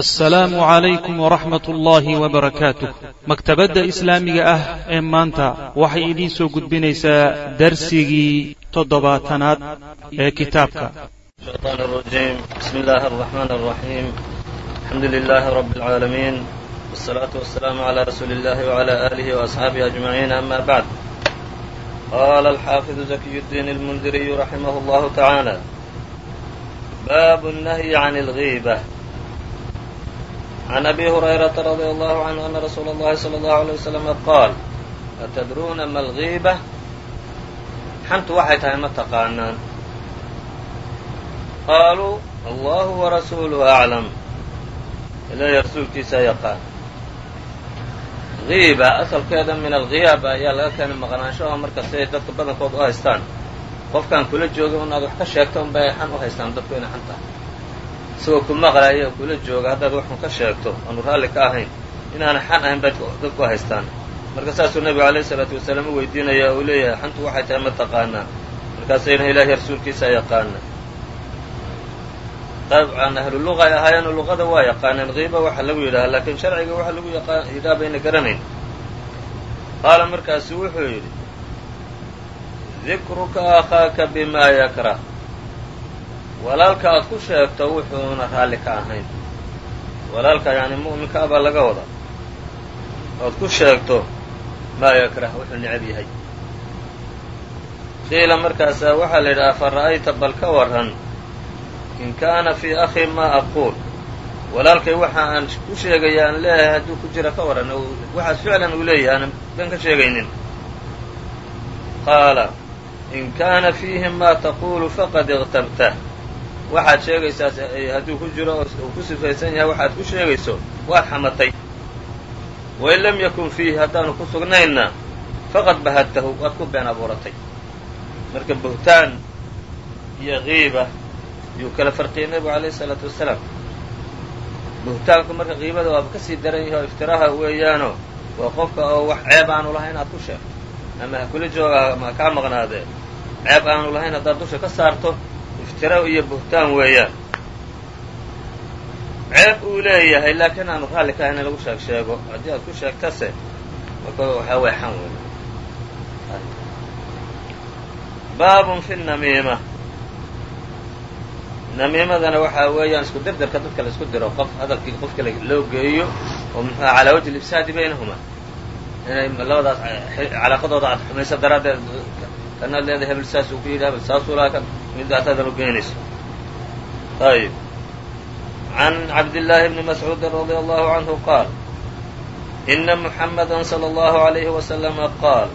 asalaamu calaykum waraxmat ullaahi wbarakaatu maktabadda islaamiga ah ee maanta waxay idiin soo gudbinaysaa darsigii toddobaatanaad ee kitaabka. Baabu nahyi can lgiiba عن الغيبة عن أبي هريرة رضي الله عنه أن رسول الله صلى الله عليه وسلم قال أتدرون ما الغيبة xantu waxay tahay ma taqaanaan qaaluu allahu warasuuluhu aclam ilaahay rasuulkiisa yaqaan giiba asalkeeda min alghiyaaba ayaa laga keenay maqnaanshaho marka siday dadka badankood u haystaan qofkaan kula jooga unaad wax ka sheegto unba ay xan u haystaan dadku inay xan tahay isagoo ku maqlaya oo kula jooga haddaad waxun ka sheegto aanu raalli ka ahayn inaana xan ahayn bay dadku haystaan. Marka saasuu nebigu alayh isalaatu wasalaam u weydiinaya uu leeyahay xantu waxay tahay ma taqaanaa markaasayna ilaahay rasuulkiisa yaqaana. Dabcan ahlu luqa ay ahaayeenoo luqada waa yaqaaneen kiiba waxa lagu yidhaha laakiin sharciga waxa lagu yidhaha bayna garanayn. Qaala markaasu wuxuu yidhi dikruka akhaaka bimaa yakrah walaalka aad ku sheegto wuxuuna raalli ka ahayn. Walaalka yani mu'minka a baa laga wada oad ku sheegto maa yakrah wuxuu necab yahay. Qiila markaasaa waxaa la yidhi afa ra'ayta bal ka warran in kaana fii akhi maa aquul. Walaalkay waxa aan ku sheegaya aan leeyahay hadduu ku jira ka warran waxaas ficlan uu leeyahay aanan ban ka sheegaynin. Qaala in kaana fiihi maa taquulu faqad iqtabtah waxaad sheegaysaas hadduu ku jiro oo ku sifaysan yahay waxaad ku sheegayso waad xamatay. Wain lam yakun fiihi haddaanu ku sugnaynna faqad bahadtahu waad ku been abuuratay. Marka buhtaan iyo kiiba yuu kala farqiyey nebigu alayhi isalaatu wasalaam. Buhtaanku marka kiibada waaba ka sii daran yahi oo iftiraha weeyaano waa qofka oo wax ceeb aanu lahayn inaad ku sheegto. Ama ha kula jooga ma kaa maqnaadee ceeb aanu lahayn haddaad dusha ka saarto iftira iyo buhtaan weeyaan ceeb uu leeyahay laakiin aanu raalli ka ahayn lagu sheeg sheego haddii aad ku sheegtase marka waxaa way xan wey baabun fi namiima namiimadana waxaa weeyaan isku derderka dadka la diro qof hadalkii qof kale loo geeyo oo calaa wajhi ifsaadi baynahuma inay labadaas calaaqadooda aad xumayso daraaddeed kanaad leedahay hebel saasuu ku yidhi hebel saasuu laha kan midaas hadal u geynayso ayb عن عبد الله بن مسعوud رضي الله عنه قال إن محمدا صلى الله عليه وسلم قال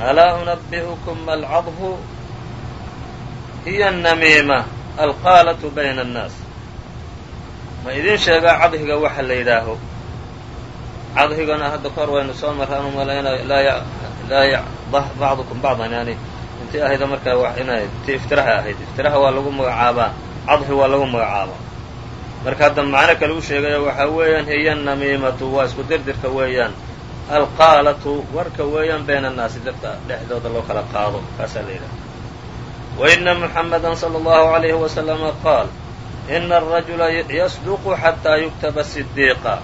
ألا أنبئكم ما العضه هي النميمة القاaلة بين الناaس ma idin sheegaa cadhiga waxa la yidhaaho cadhigana hadda kahor waynu soo maraan u malayna laa yacضh bacضكم bعضا yani intii ahayda markaa inay ti iftiraha ahayd iftiraha waa lagu magacaabaa cadhi waa lagu magacaabaa marka hadda macno kale u sheegayo waxaa weeyaan hiya namiimatu waa isku dirdirka weeyaan alqaalatu warka weeyaan bayna annaasi dadka dhexdooda loo kala qaado kaasaa la yidhaha wa ina muxamada salى اllahu عalayhi wasalama qaal ina arajula yasduqu xataa yuktaba sidiiqa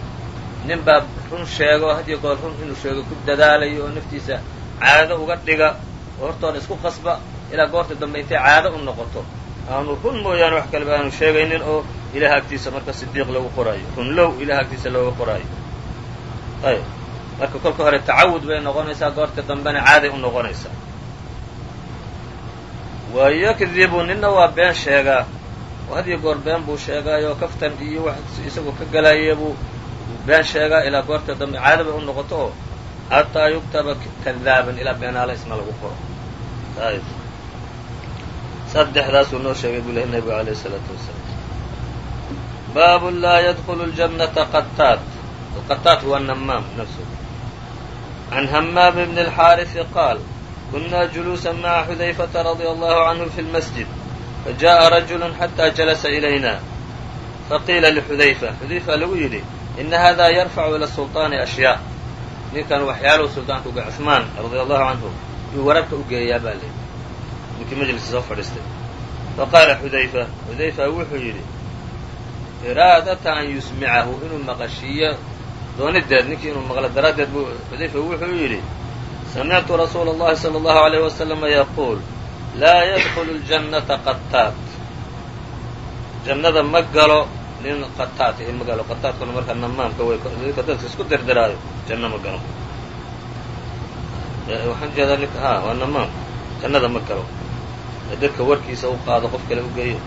nin baa run sheego hadiyo goor run inuu sheego ku dadaalayo oo naftiisa caado uga dhiga oo hortooda isku qasba ilaa goorta dambe intay caado u noqoto. Aanu run mooyaane wax kaleba aanu sheegaynin oo ilaah agtiisa marka sidiiq lagu qoraayo runlow ilaah agtiisa looga qoraayo ayb marka kolka hore tacawud bay noqonaysaa goorta dambena caaday u noqonaysaa. Wa yakdibu ninna waa been sheegaa. Oo hadiyo goor been buu sheegaayoo kaftan iyo wax isagoo ka galaya buu been sheegaa ilaa goorta dambe caado bay u noqoto oo xataa yuktaba kadaaban ilaa beenaala isna lagu qoro saddexdaasuu noo sheegay buu lehy nebigu alayh isalaatu wasalaam baabu laa yadkulu ljannata qataat alqataat huwa namaam nafsu can hamaam bni alxaarisi qaal kunaa juluusa maca xudayfata radia allahu canhu fi lmasjid fajaءa rajulu xataa jalasa ilayna faqiila lixudayfa xudayfa lagu yidhi ina hada yarfacu ila sulطaani ashyaa ninkan waxyaaluhu suldaanka uga cuثmaan radia allahu canhu yuu wararka u geeyaa baa leeyi ninkii majliska soo fadhiistay faqaala xudayfa xudayfa wuxuu yidhi iraadata an yusmicahu inuu maqashiiyo doonideed ninkii inuu maqlo daraaddeed buu xudayfa wuxuu yidhi samictu rasuula اllahi salى اllahu عalيyh waslama yaquul laa yadkulu اljannata qataat jannada ma galo nin qataat ihi ma galo qataadkuna markaa namaamka way dadka dadka isku dirdiraayo janno ma galo waxaan jeedaa ninka ha waa namaam jannada ma galo dadka warkiisa u qaado qof kale u geeyo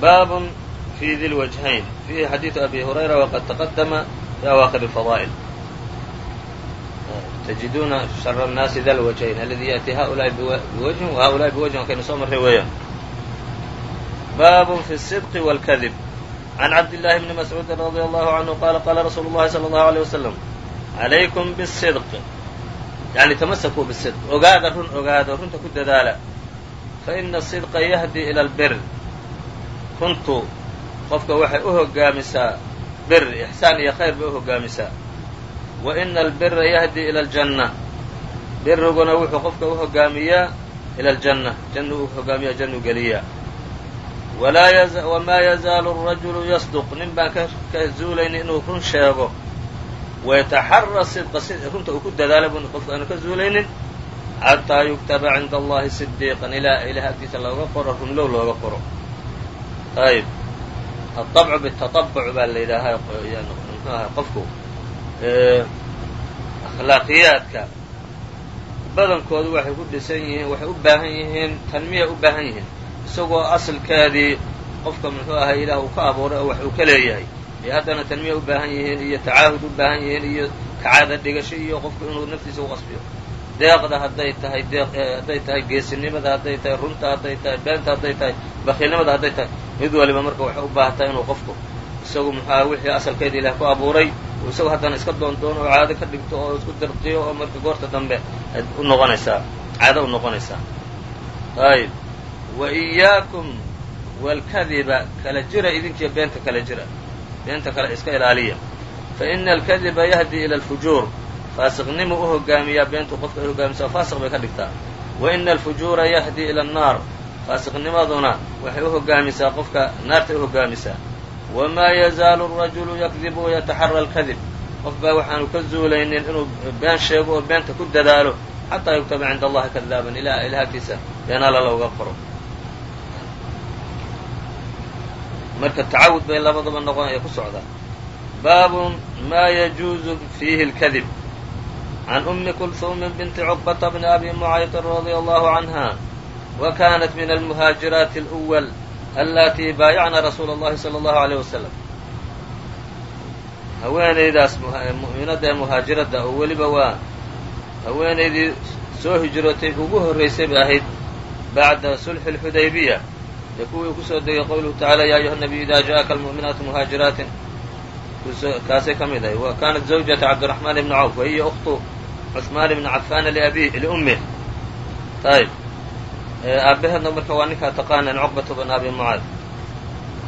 baabun fi di lwajhayn fiihi xadiidu abi hurayra waqad taqadama fi awaaqir الfadaa'il تجiduna شhر الناasi da الوجهين اladي yأتي haؤuلاءi بوجه وhaؤuلاءi بوجه kaynu soo marray weeyaan bab في الصدق والkذب عن عبد الله بن مسعوud رضي الله عنه qال qاla رsuuل الlahi صلى الله عليه وسلم عlaykم yani tamasakuu bisidq ogaada run ogaada runta ku dadaala fa ina asidqa yahdi ila albir runtu qofka waxay u hogaamisaa bir ixsaan iyo khayr bay u hogaamisaa wa ina albira yahdi ila aljanna biriguna wuxuu qofka u hogaamiyaa ila aljanna janna u hogaamiyaa jannu geliyaa wamaa yazaalu arajulu yasduq nin baan ka zuulayni inuu run sheego wayataxara sidqa runta uu ku dadaala bun qofka aanu ka zuulaynin xataa yuktaba cinda allahi sidiiqan ilaa ilaah agtiisa looga qoro runlow looga qoro ayb aabcu bitatabuc baa la aha qofku akhlaaqiyaadka badankoodu waxay ku dhisan yihiin waxay u baahan yihiin tanmiya u baahan yihiin isagoo asalkeedii qofka muxuu ahay ilaah uu ka abuuray oo wax uu ka leeyahay ee haddana tanmiya u baahan yihiin iyo tacaahud u baahan yihiin iyo kacaada dhigasho iyo qofku inuu naftiisa u qasbiyo. Deeqda hadday tahay deeq hadday tahay geesinimada hadday tahay runta hadday tahay beenta hadday tahay bakiilnimada hadday tahay mid waliba marka waxay u baahantahay inuu qofku isagu muxuaha wixii asalkeeda ilaah ku abuuray isagu haddana iska doondoono oo caado ka dhigto oo isku dirqiyo oo marka goorta dambe u noqonaysaa caado u noqonaysaa. Ayb wa إiyaakum wاlkadiba kala jira idinkiyo beenta kala jira dee inta kale iska ilaaliya. Fa ina alkadiba yahdi ila alfujuur. Faasiqnimu u hogaamiyaa beentu qofka ay hogaamisa faasiq bay ka dhigtaa. Wa ina alfujuura yahdi ila annaar. Faasiqnimaduna waxay u hogaamisaa qofka naartay u hogaamisaa. Wamaa yazaalu arajulu yakdibu wayataxara alkadib qof baa waxaanu ka zuulaynin inuu been sheego oo beenta ku dadaalo xataa yugtaba cinda allahi kadaaban ilaa ilaah agtiisa been alla looga qoro. marka tacawud bay labadaba noqonaya ku socdaa baabun ma yajuuzu fiihi اlkadib can umi kulhuumi binti cuqbata bni abi mucaytin radia allahu canha wa kanat min almuhaajiraati اlأwal alatii baayacna rasuula اllahi salى اllahu عalيه wasalam haweenaydaas mu'minadda ee muhaajiradda oo weliba waa haweenaydii soo hijrootay ugu horraysay bay ahayd bacda sulxi اlxudaybiya dee kuwii ku soo degay qowluhu tacala ya ayuha nabiyu ida ja'aka almu'minaatu muhaajiraatin kaasay ka mid ahay wa kanat zawjata cabdiraxmaan ibni cawf wa hiya ukhtu cuثmaan ibni cafaana liabi liummih ayb aabaheedna marka waa ninkaa taqaanan cuqbata bn abi mucaad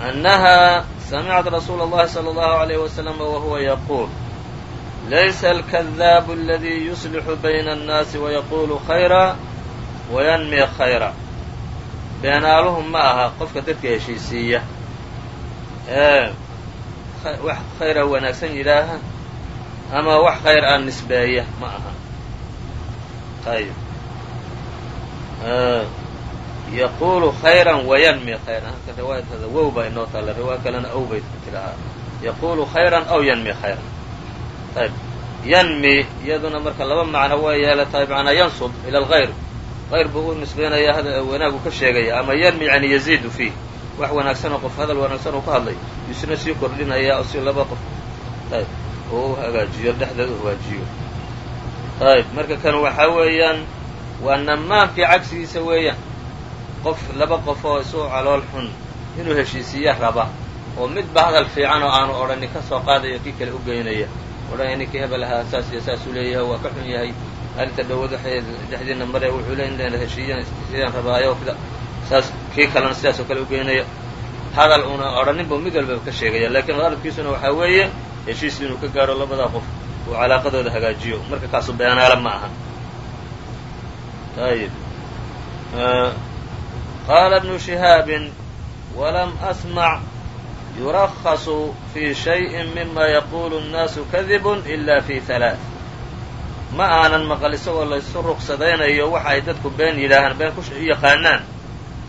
annaha samicad rasuula اllahi salى اllahu عalayh wasalam wahuwa yaquul laysa alkadaabu aladii yuslixu bayna annaasi wayaqulu khayra wayanmi khayra beenaaluhu ma aha qofka dadka heshiisiiya. Wax khayra wanaagsan yidhaaha ama wax khayr aan nisbeeya ma aha. Ayb yaqulu khayran wayanmi khayran. Halka riwaayadada wow baa inoo taalla riwaaya kalena ow bay tidhahaa yaqulu khayran aw yanmi khayran. Ayb yanmi iyaduna marka laba macno way yeelatahay macnaa yansub ila alkhayr hayr buu u nisbeynaya wanaagu ka sheegaya ama yanmi yani yaziidu fiih wax wanaagsanoo qof hadal wanaagsan oo ka hadlay isna sii kordhinaya oo si laba qof. Ayb oo u hagaajiyo dhexdeeda u hagaajiyo. Ayb marka kan waxaa weeyaan waa namaamkii cagsigiisa weeyaan. Qof laba qof oo isu calool xun inuu heshiisiiya raba oo midba hadal fiican oo aanu odhanin ka soo qaadayo kii kale u geynaya. Odhanaya ninkii hebel ahaa saas iyo saasuu leeyahay waa ka xun yahay maalinta dhowad waxay dhexdiina mare wuxuu le in la heshiiyaan heshiiyaan rabaayo saas kii kalena sidaasoo kale u geynaya hadal una odhanin buu mid walba ka sheegaya laakiin qaladkiisuna waxaa weeye heshiis inuu ka gaaro labadaa qof uu calaaqadooda hagaajiyo marka kaasu beenaala ma aha ayib qaala ibnu shihaabin walam asmac yurakasu fii shayin mima yaqulu الnaasu kadib ila fi halaaث ma aanan maqal isagoo laysu ruqsadaynayo waxa ay dadku been yidhaahaan been ku yaqaanaan.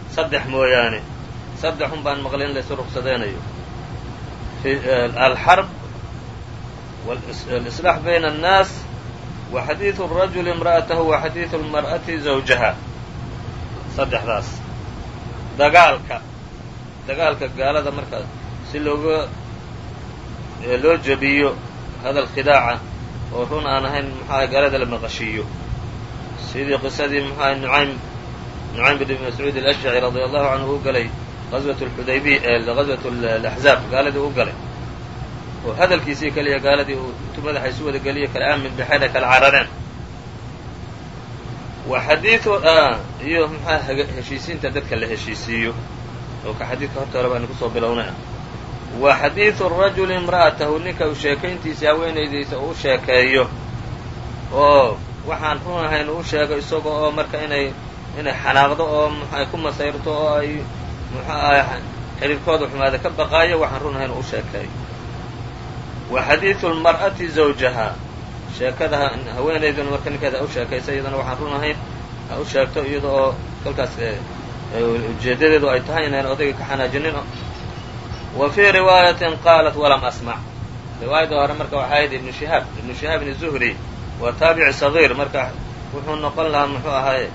Saddex mooyaane. Saddex un baan maqlay in laysu ruqsadaynayo eh, alxarb walislaax eh, bayna annaas wa xadiidu rajuli imra'atahu wa xadiidu lmar'ati zawjaha. Saddexdaas. Dagaalka. Dagaalka gaalada markaa si looga eh, loo jebiyo hadal khidaaca oo run aan ahayn muxuaha gaalada la maqashiiyo. Sidii qisadii muxuaha nucaym nucaym bin mascuud alashjaci radia allahu canhu u galay qaswat xudaybiya qaswat alaxzaab gaaladii u galay. Oo hadalkiisii keliya gaaladii uu intuu madaxa wada geliyo kala aamin bixayna kala carareen. Wa xadiiu iyo muxuaha heshiisiinta dadka la heshiisiiyo. Oo ka xadiidka horta hore baanu ku soo bilownay ah wa xadiidu rajuli imra'atahu ninka uu sheekayntiisa haweenaydiisa uu sheekeeyo. Oo waxaan run ahayn uu sheego isaga oo marka inay inay xanaaqdo oo ay ku masayrto oo ay muxuu ahay xidhiirkooda xumaada ka baqaayo waxaan run ahayn uu sheekeeyo. Wa xadiidu lmar'ati zawjaha sheekada haweenayduna marka ninkeeda u sheekaysa iyadana waxaan run ahayn ha u sheegto iyada oo kolkaas ujeedadeedu ay tahay inayn odayga ka xanaajinin wa fii riwaayatin qaalat walam asmac riwaayadda hore marka waxaa ahayd ibnu shihaab ibnu shihaabin zuhri waa taabici sagiir marka wuxuu noqon lahaa muxuu ahaaye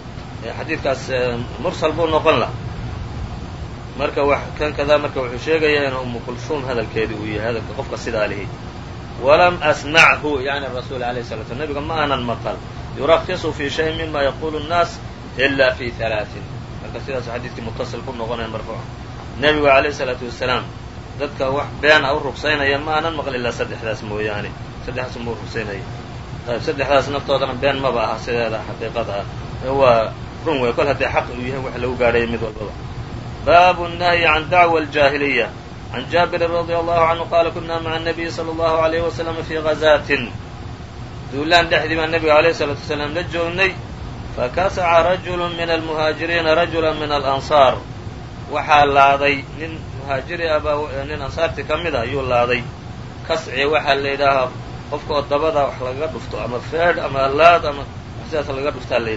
xadiidkaas mursal buu noqon lahaa. Marka kan kadaa marka wuxuu sheegayaa inuu umu kulsuum hadalkeedii uu yahay hadalka qofka sidaa lihi walam asmachu yani rasuul alayh sala sl nabiga ma aanan maqal. Yurakisu fi shayin mima yaqulu nnaas ila fi alaain marka sidaas xadiidkii muttasil ku noqonaya marfuuca nabigu alayh salaatu wasalaam dadka wax been a u rugsaynaya ma aanan maql ilaa saddexdaas mooyaane saddexdaas uma rugsaynaya ayb saddexdaas naftoodana been maba aha sideeda xaqiiqada ah waa run wey kol haddii xaq uu yahay wax lagu gaadhaya mid walbaba baabu الnahyi can dacwa اljaahiliya can jaabirin radi allahu canhu qaala kuna maca الnabiyi salى اllahu عalayh wasalam fii gazaatin duulaan dhexdii baan nebiga alayh الsalaatu wasalaam la joognay fakasaca rajulu min almuhaajiriina rajula min alansaar waxaa laaday nin muhaajiri abaa nin ansaartii ka mid a ayuu laaday. Kasci waxaa la yidhaahaa qofka oo dabada wax lagaga dhufto ama feedh ama laad ama wax sidaas lagaga dhuftaa la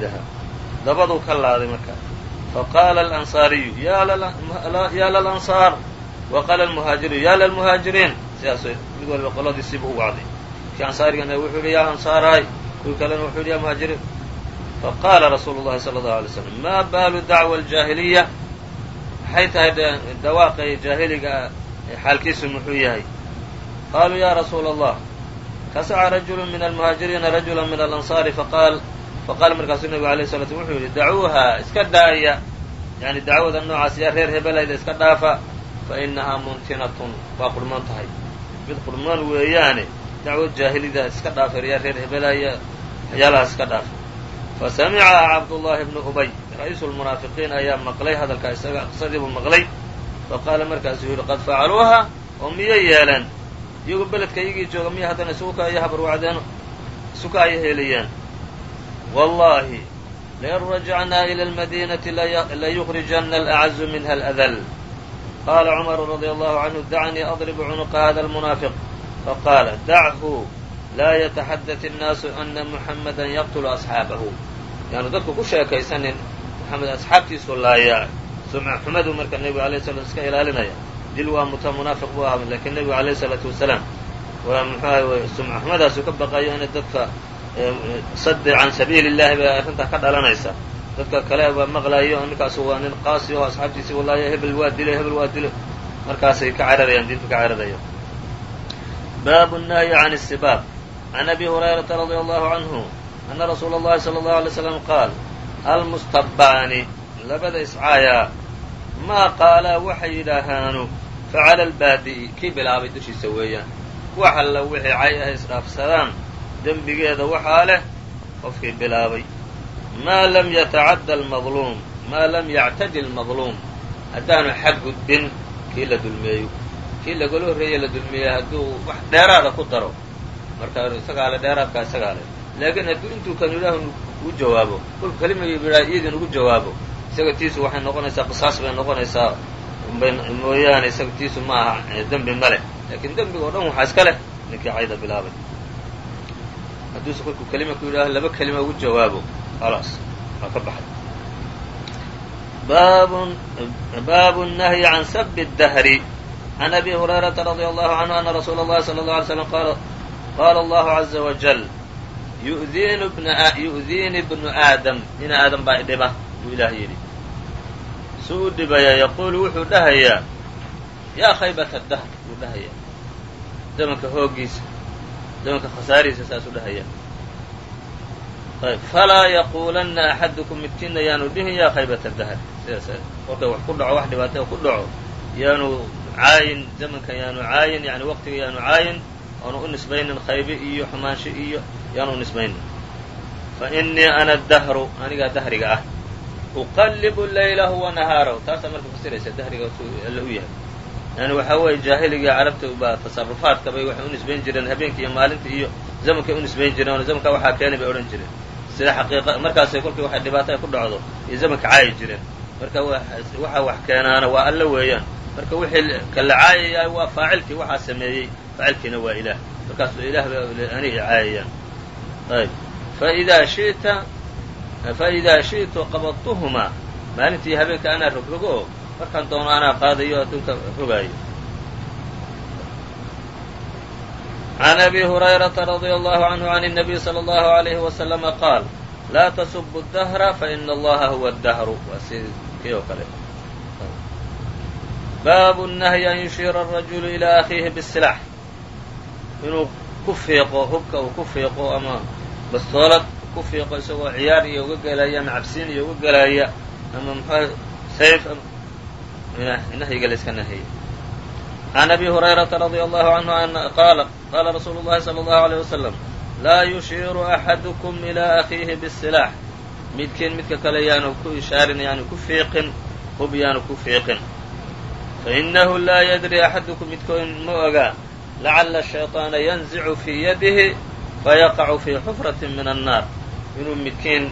dabaduu ka laaday marka. Faqaala alansaariyu ya lalansaar wa qaala almuhaajiriyu ya lalmuhaajiriin. Sidaas mid walba qoladiisiibu u wacday. Kii ansaarigana wuxuu yidhi yaa ansaaraay kuwii kalena wuxuu yidhi ya muhaajiriin. Faqaala rasuulu llahi sala allahu alay slam maa baalu dacwa aljaahiliya maxay tahay dhawaaqay jaahiliga xaalkiisu muxuu yahay? Qaaluu ya rasuula allah kasaca rajulu min almuhaajiriina rajula min alansaari faqaal faqaala markaasuu nebigu alayh sala slam wuxuu yidhi dacuuha iska daaya. Yani dacwada noocaas yaa reer hebelayda iska dhaafa fa inahaa muntinatun waa qurmoon tahay. Mid qurmoon weeyaane dacwad jaahilida iska dhaafa yaa reer hebelaya waxyaalahaas iska dhaafa fasamca cabdullaahi bnu ubay ra'iisu lmunaafiqiin ayaa maqlay hadalkaa isaga qisadiibuu maqlay faqaala markaasuu yidhi qad facaluuha oo miyay yeeleen iyagoo beledka iyagii jooga miya haddana isugu kaaya habarwacdeen isu kaaya heeliyeen wallaahi lain rajacnaa ila almadiinati layukhrijanna alacazu minha aladal qaala cumaru radi allahu canhu dacnii adribu cunuqa hada almunaafiq faqaala dachu laa yataxadat innaasu ana muxammadan yaqtulu asxaabahu yaanu dadku ku sheekaysanin maxamed asxaabtiisu laayaa sumca xumadu marka nebiga alay sla iska ilaalinaya. Dil waa muta munaafiq buu ahaa lakiin nebigu alayh salaatu wasalaam waa muxuahay sumca xumadaasu ka baqayo inay dadka eh, sadde can sabiili llahi bay arrintaa ka dhalanaysa. Dadka kale baa maqlayo ninkaasu waa nin qaasi oo asxaabtiisi walaaya hebel waa dilay hebel waa dilay markaasay ka cararayaan diinta ka cararaya baabu nahyi can sibaab can abi hurayrata radia allahu canhu ana rasuula اllahi salى اllahu alay slam qaal almustabaani labada iscaayaa maa qaalaa waxay yidhaahaanu facala albaadi'i kii bilaabay dushiisa weeyaan wax alla wixii cay ah isdhaafsadaan dembigeeda waxaa leh qofkii bilaabay maa lam yatacadda almadluum maa lam yactadi almadluum haddaanu xag gudbin kii la dulmeeyo kii lagala horreeye la dulmeeyey hadduu wax dheeraada ku daro marka isagaa le dheeraadkaa isagaa leh laakiin hadduu intuu kan ilaahu u jawaabo kolku kelimayu bidhaa iyadin ugu jawaabo isaga tiisu waxay noqonaysaa qisaas bay noqonaysaa mooyaane isaga tiisu ma aha dembi ma leh laakiin dembiga o dhan waxaa iska leh ninkii cayda bilaabay hadduuse kolkuu kelima ku yidhaaho laba kelima ugu jawaabo khalaas waa ka baxay baabu الnahyi can sab الdahri عan abi hurayrata radي allahu canhu ana rasuula اllahi salى اله alay slam qaala allahu عaza wajal yu'diini bnu aadam ina aadam baa idhiba buu ilaah yidhi. Su u dhibaya yaquulu wuxuu dhahayaa yaa khaybata dahr buu dhahayaa. Zamanka hooggiisa zamanka khasaarihiisa saasuu dhahayaa. Ayb falaa yaquulanna axadukum midkiinna yaanu dhihin yaa khaybata dahr sidaas kolkay wax ku dhaco wax dhibaataya ku dhaco yaanu caayin zamanka yaanu caayin yani waqtiga yaanu caayin oonu u nisbaynin khaybe iyo xumaansho iyo yaanu u nisbaynin fa innii ana dahru anigaa dahriga ah uqallibu laylahu wa nahaarahu. Taasaa marka fasiraysa dahriga alle u yahay. Yani waxaa weeye jaahiligai carabta baa tasarufaadka bay waxay u nisbayn jireen habeenka iyo maalinta iyo zamankay u nisbayn jireen oo zamankaa waxaa keenay bay odhan jireen. Sida xaqiiqa markaasay kolkii waxay dhibaato ay ku dhacdo iyo zamanka caayi jireen. Marka waxa wax keenaana waa alle weeyaan. Marka wixii kala caayaya waa faacilkii waxaa sameeyey faacilkiina waa ilaah. Markaasu ilaah bay ani caayayaan faidaa shi'ta faidaa shi'tu qabadtuhumaa maalintii habeenka anaa rogrogo oo markaan doono anaa qaadayo adduunka rogaayo عن أbي هريرة رضي الله عنه عن النبي صلى الله عليه وسلم قاal laa تسبوا الدهر فإن الlaha هو الدهر waa si kii oo kale baabu النهي أn يushير الرaجuل إلى أخيihi بالسلاح inuu ku fiiqo hubka uu ku fiiqo ama bastoolad ku fiiqo isagoo ciyaar iyo uga gelaya ama cabsiin iyo uga gelaya ama mxua sayf nahyiga la iska nahiyay can abi hurayrata radia allahu canhu ana qaala qaala rasuulu llahi sala allahu aleyh wasalam laa yushiiru axadukum ilaa akhiihi bisilaax midkiin midka kale yaanu ku ishaarin yaanu ku fiiqin hub yaanu ku fiiqin. Fainahu laa yadri axadukum midkoon ma ogaa lacala shayطaana yanzicu fii yadihi fayaqacu fii xufrati min annaar inuu midkiin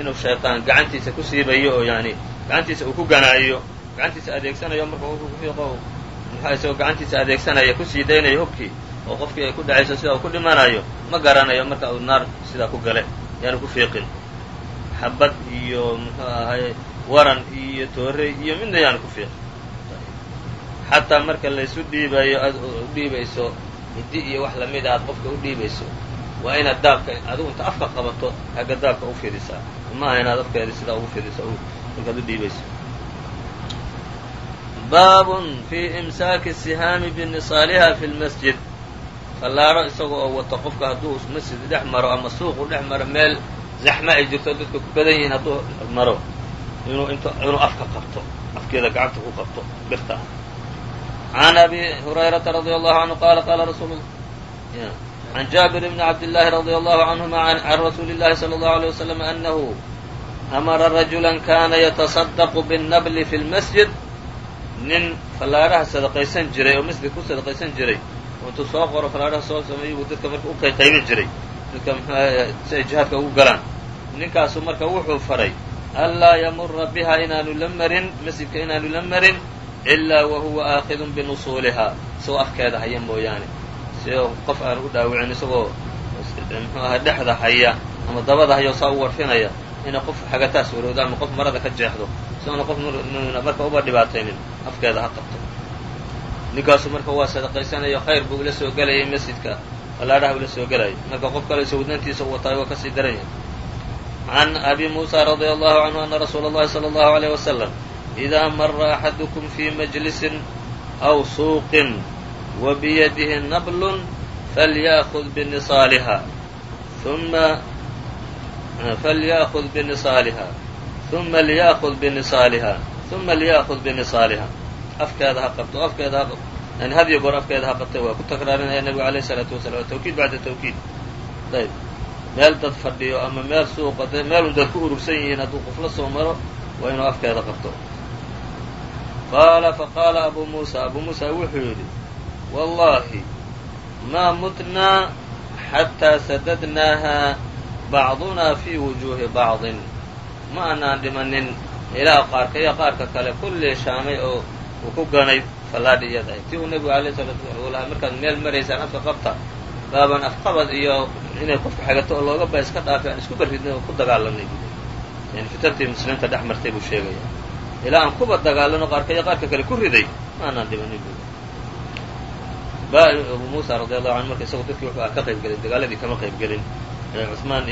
inuu shayطaan gacantiisa ku siibayo oo yani gacantiisa uu ku ganaayo gacantiisa adeegsanayo marka fiiqo mxua isagoo gacantiisa adeegsanaya ku sii daynayo hubkii oo qofkii ay ku dhacayso sidaa uu ku dhimanayo ma garanayo marka uu naar sidaa ku gale yaanu ku fiiqin xabad iyo muxuu ahay waran iyo toore iyo midna yaanu ku fiiqin xataa marka laysu dhiibayo aad udhiibayso hidi iyo wax lamida aad qofka udhiibayso waa inaad daabka adigu inta afka qabato hagga daabka u fidisaa ma aha inaad afkeeda sidaa ugu fidiso markaad u dhiibayso baab fi imsaaki sihaami binisaaliha fi lmasjid fallaaro isaga wato qofka hadduu masjid dhex maro ama suuqu dhex maro meel zaxma ay jirto dadka ku badan yihiin hadduu maro inuu inuu afka qabto afkeeda gacanta ku qabto birta. عan abi hurayrata radي allahu canhu qala qala rasul عan jaabir bni cabdillaahi radي allahu canهuma can rasuuli اllahi salى اllahu عalيه waslm anahu amara rajula kana yataصadaqu bالnabli fi اlmasjid nin fallaaraha sadaqaysan jiray oo masjidka ku sadaqaysan jiray intuu soo qoro fallaaraha soo sameeyey buu dadka marka u qayqaybin jiray dadka mxuah si ay jihaadka ugu galaan ninkaasu marka wuxuu faray anlaa yamura biha inaanu la marin masjidka inaanu la marin ilaa wa huwa aakidun binusuulihaa isagoo afkeeda haya mooyaane si qof aan u dhaawicin isagoo mxuu aha dhexda haya ama dabada haya oo saa u warfinaya inay qof xagataas waroodo ama qof marada ka jeexdo siona qof marka uba dhibaataynin afkeeda ha qabto ninkaasu marka waa sadaqaysanayo khayr buu ula soo gelayay masjidka fallaadhaha ula soo gelayay marka qof kale sawdnantiisa u wataayo waa kasii daran yahay can abi muusa radia allahu canhu ana rasuula اllahi salى allahu عalيyh wasalam إidaa mara axadukum fii majlisin aw suuqin wa biyadihi nablun falyaakud binisaaliha uma falyaakud binisaaliha uma liyaakud binisaaliha uma liyaakud binisaaliha afkeeda ha qabto afkeeda ha yani had iyo goor afkeeda ha qabtay waa ku takraarinaya nabigu alayh isalaatu wasalaam tawkiid bacda tawkiid ayb meel dad fadhiyo ama meel suuqa de meelun dad ku urursan yihiin hadduu qof la soo maro waa inuu afkeeda qabto qaala faqaala abu muusa abu muusa wuxuu yidhi wallahi maa mutnaa xataa sadadnaaha bacdunaa fii wujuuhi bacdin ma anaan dhimanin ilaa qaarka iyo qaarka kale kulli shaamay oo uu ku ganay fallaadhi iyada. Ahy ti uu nebigu alayh salatu uu lahaa markaad meel maraysaan afka qabta baaban afqabad iyo inay qofku xagato oo looga ba iska dhaafay aan isku barridnay oo ku dagaalanay yani fitantii muslimiinta dhex martay buu sheegaya. Ilaa aan kuba dagaalano qaarka iyo qaarka kale ku riday maanaan dhibanin bu abu muusa radi allahu canhu marka isagu dadkii wuxuu ah ka qayb gelin dagaaladii kama qayb gelin cuثmaan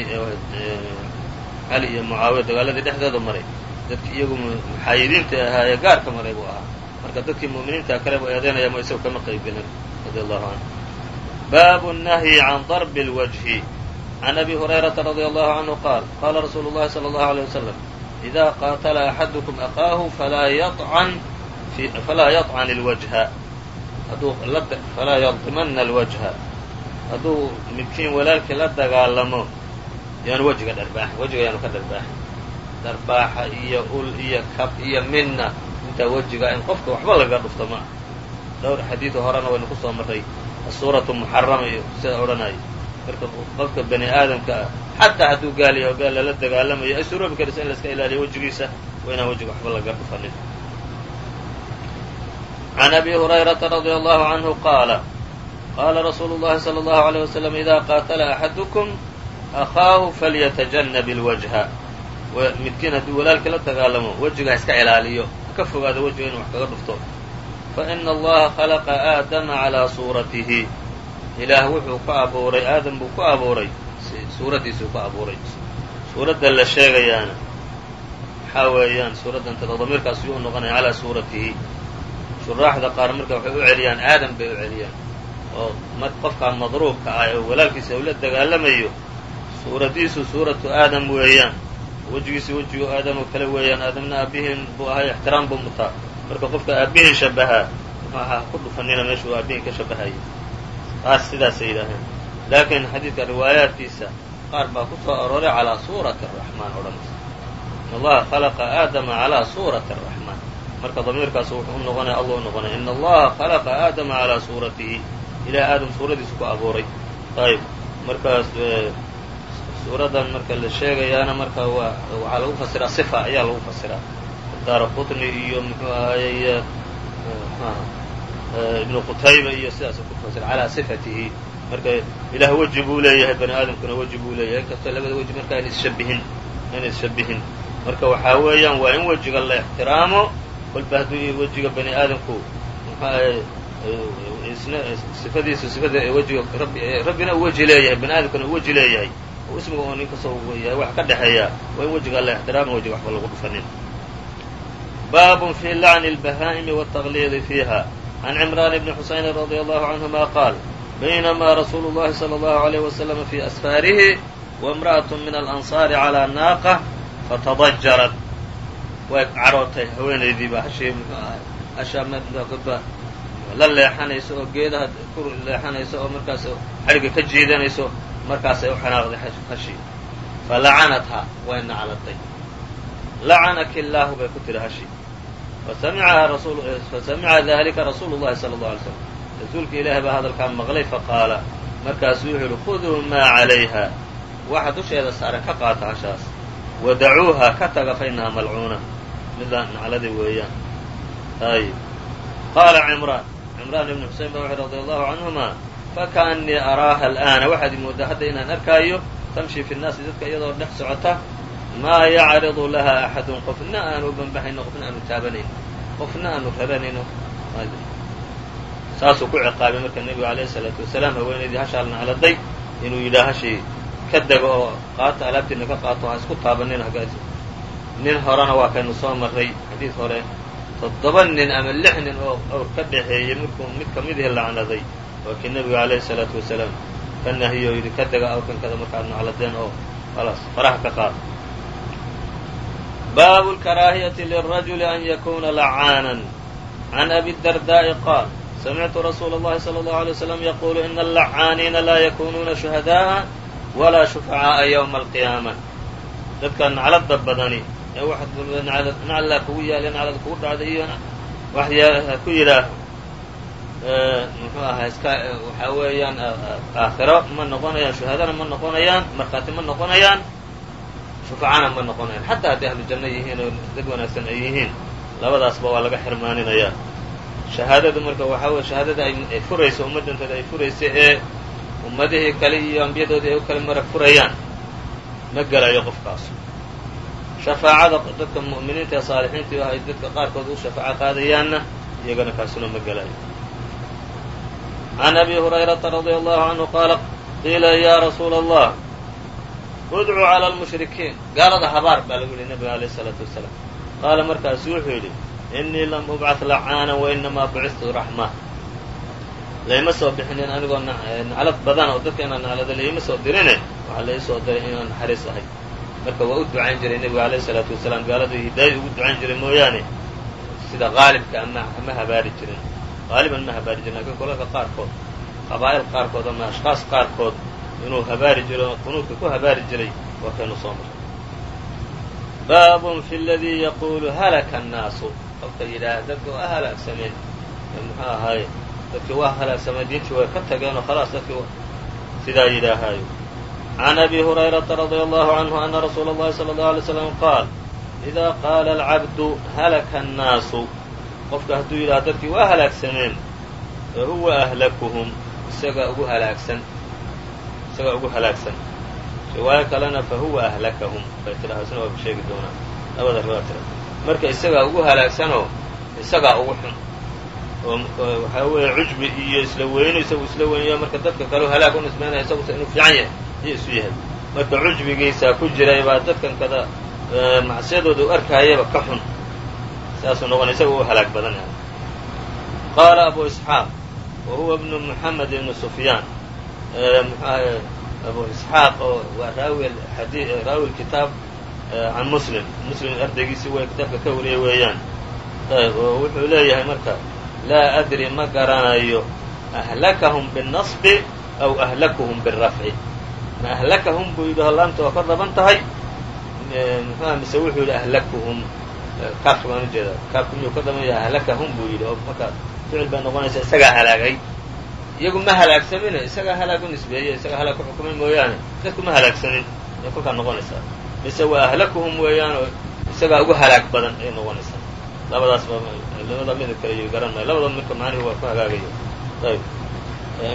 cali iyo mucaawiya dagaaladii dhexdooda maray dadki iyagu muxaayidiinta ahaayee gaarka maray buu ahaa marka dadkii mu'miniinta kale buu eedeynaya ma isagu kama qayb gelin radi allahu canhu baabu الnahyi can darbi اlwajhi can abi hurayrata radi allahu canhu qaal qala rasuulu اllahi salى اllahu alيه wasalam إida qaatla axadukum akaahu falaa yaطcan falaa yaطcan اlwajha hadduu falaa yadimana اlwajha hadduu midkiin walaalkii la dagaalamo yaanu wejiga dharbaaxin wejiga yaanu ka dharbaaxin dharbaaxa iyo ul iyo kab iyo midna intaa wejiga in qofka waxba lagaga dhufto ma dhowr xadiido horena waynu ku soo marray muxarama iyo sida odhanaya marka qofka bani aadamka ah xataa hadduu gaal yaho gaal lala dagaalamayo ay suroobi karaysa in la ilaaliyo wejigiisa waa inaan wejiga waxba lagaga dhufanin عن أbي هريرة رضي الله عنه قال qاla رsuuل الlahi صلى الله عليه وسلم إذا qاtla أحadكم أخاaه فlyتجنب الوجهa midkiin hadduu walaalkii la dagaalamo wejiga ha iska ilaaliyo ka fogaado wejiga inu wax kaga dhufto faإن اllaha خلqa aadama عalىa suuratihi ilaah wuxuu ku abuuray aadam buu ku abuuray suuraddiisuu ku abuuray suuradda la sheegayaana waxaa weeyaan suuraddan tada damiirkaas yuu noqonaya calىa suuratihi shuraaxda qaar marka waxay u celiyaan aadam bay u celiyaan. Oo qofkaa madruubka ah ee walaalkiisa ula dagaalamayo suuraddiisu suuratu aadam weeyaan. Wejigiisa wejigu aadam oo kale weeyaan aadamna aabihiin buu ahay ixtiraam buu mutaa. Marka qofka aabihiin shabahaa ahaa ku dhufanina meeshuu aabihiin ka shabahayay taas sidaasay yidhaaheen laakiin xadiidka riwaayaadkiisa qaar baa ku soo arooray calaa suurati araxmaan odhanaysa in allaha khalaqa aadama calaa suurati araxmaan marka damiirkaas wuxuu noqonaya allah noqonaya in allaha khalaqa aadama calaa suuratihi. Ilaah aadam suuradiisu ku abuuray. Ayb markaas suuraddan marka la sheegayaana marka waxaa lagu fasiraa sifa ayaa lagu fasiraa. Daara iyo muxuu ahayey ibnu qutayba iyo sidaas ku fasira calaa sifatihi. Marka ilaah weji buu leeyahay bani aadamkuna weji buu leeyahay. Inkastoo labada weji marka ayna isshabihin ayna isshabihin marka waxaa weeyaan waa in wejiga la ixtiraamo kolba hadduu wejiga bani aadamku muxuahay isna sifadiisu sifada wejiga rabbi rabbina uu weji leeyahay bani aadamkuna uu weji leeyahay oo ismiga oo nin kastoo yahay wax ka dhexeeya waa in wejiga la ixtiraamo wejiga waxba lagu dhufanin baabun fi lacni اlbahaa'imi wالتaqliidi fiiha can cimraan bni xusayni radi allahu canهuma qaal baynamaa rasuulu اllahi salى اllahu عalيyh waslama fi asfaarihi waimra'aة min alanصaari calىa naaqa fatadajarad way carootay haweenaydiiba hashii muxuu ahay la leexanayso oo geedaha ku leexanayso oo markaas xadhigga ka jiidanayso markaasay u xanaaqday hashii falacanathaa way nacladay lacanaki illaahu bay ku tiri hashii fasamica dalika rasuulu llahi sala allau alay slam rasuulka ilaahi baa hadalkaa maqlay faqaala markaasuu wuxuu yihi khuduu maa calayha waxa dusheeda saaran ka qaata hashaas. Wadacuuha ka taga fa inaha malcuuna midla nacladi weeyaan. Ayb qaala cimraan. Cimraan ibnu xusein ba wuxu radi allahu canhuma fakaannii araaha al'aana. Waxaad imoodaa hadda inaan arkaayo tamshi fi nnaasi dadka iyadoo dhex socota maa yacridu laha axadun qofna aanu banbaxayno qofna aanu taabanayn qofna aanu raranayno saasuu ku ciqaabay marka nebigu alayhi salaatu wasalaam haweenaydii hashaal nacladay inuu yidhaha hashii ka dego oo qaata alaabtiina ka qaato ha isku taabanin hagaas nin horena waa kaynu soo marray xadiid hore toddoba nin ama lix nin oo awr ka dhexeeyey markuu mid ka midihii lacnaday waa kii nebigu alayhi salaatu wasalaam ka nahiyo yidhi ka dega awrkankada markaad nacladeen oo khalaas faraha ka qaad baabu lkaraahiyati lirajuli an yakuna lacaanan can abi dardaa'i qaal samictu rasuula اllahi salى اllahu alay waslam yaqulu ina allacaaniina laa yakunuuna shuhadaءa walaa shufacaa'a ywma alqiyaama dadka naclada badani ee naclaa kugu yaalla naclad kugu dhacday iyo wax ku yidhaaho muxuu ahaa iska waxaa weeyaan aakhiro ma noqonayaan shuhadana ma noqonayaan markhaati ma noqonayaan shufacana ma noqonayaan. Xataa hadday ahlu janno yihiin oo dad wanaagsan ay yihiin labadaasba waa laga xirmaaninayaa. Shahaadadu marka waxaa weye shahaadada ay furayso ummaddanteeda ay furaysa ee ummadihii kale iyo ambiyadoodii ay u kale marag furayaan. Ma gelayo qofkaas shafaacada dadka mu'miniinta ee saalixiintii ay dadka qaarkood u shafaaco qaadayaanna iyagana kaasuna ma gelayo. Can abi hurayrata radia allahu canhu qaala qiila ya rasuula allah udcu cala almushrikiin. Gaalada habaar baa lagu yidhi nabiga alayh isalaatu wasalaam. Qaala markaasu wuxuu yidhi innii lam ubcad lacaanan wa bucistu raxma. Layma soo bixinin anigoo naclad badan oo dadka inaan laima soo dirine waxaa lai soo diray inaan naxariis ahay marka waa u ducayn jiray nebigu alayh isalaatu wasalaam gaaladii hidaayad ugu ducayn jiray mooyaane sida qaalibka ama ma habaari jirin qaaliban ma habaari jirin lakiin kolalka qaarkood qabaa'il qaarkood ama ashkaas qaarkood inuu habaari jiro qunuudka ku habaari jiray waa kaynu soo maray baabun fi ladii yaquulu halaka annaasu qofka yidhaah dadka waa halaagsameen muxuu ahaaye dadkii waa halaagsameen diintii way ka tageen oo khalaas dadkii sidaa yidhaahaayo can abi hurayrata radia allahu canhu ana rasuula اllahi salى اllahu alay slam qaal idaa qaala alcabdu halaka annaasu qofka hadduu yidhaha dadkii waa halaagsameen fa huwa ahlakuhum isagaa ugu halaagsan isagaa ugu halaagsan riwaayo kalena fa huwa ahlakahum bay tidhaha isna waa ku sheegi doonaa labada riwaya tira marka isagaa ugu halaagsanoo isagaa ugu xun oo waxaa weeye cujbi iyo isla weynu isagu isla weynaya marka dadka kaleo halaag u nisbaynaya isagusa inuu fiican yahay y isu yahay marka cujbigiisaa ku jiray baa dadkan kada eh, macsiyadooda u arkaayaba ka xun. Saasuu noqonay isagao u halaag badan qaala abu isxaaq wa huwa bnu muxamed ibnu sufyaan. Eh, eh, abu isxaaq oo waa raawi xadi raawi kitaab can muslim. Muslim ardaygiisii weyn kitaabka ka wariyay weeyaan. Wuxuu leeyahay marka laa adri ma garanayo ahlakahum binnasbi aw ahlakuhum birafci ma ahlakahum buu yidhi hollaanta waa ka raban tahay. Muxuha mise wuxuu yidhi ahlakuhum. Kaafka baan u jeedaa kaafka miyuu ka daban yahay? Ahlakahum buu yidhi. Oo marka ficil bay noqonaysaa isagaa halaagay. Iyagu ma halaagsamine isagaa halaag u nisbeeyey isagaa halaag ku xukumay mooyaane. Dadku ma halaagsamin ay kolkaa noqonaysaa. Mise waa ahlakuhum weeyaan oo isagaa ugu halaag badan ayay noqonaysaa. Labadaas ba labada midabka iyo garan maayo. Labadaba marka macnihi waa ku hagaagayo. Ayb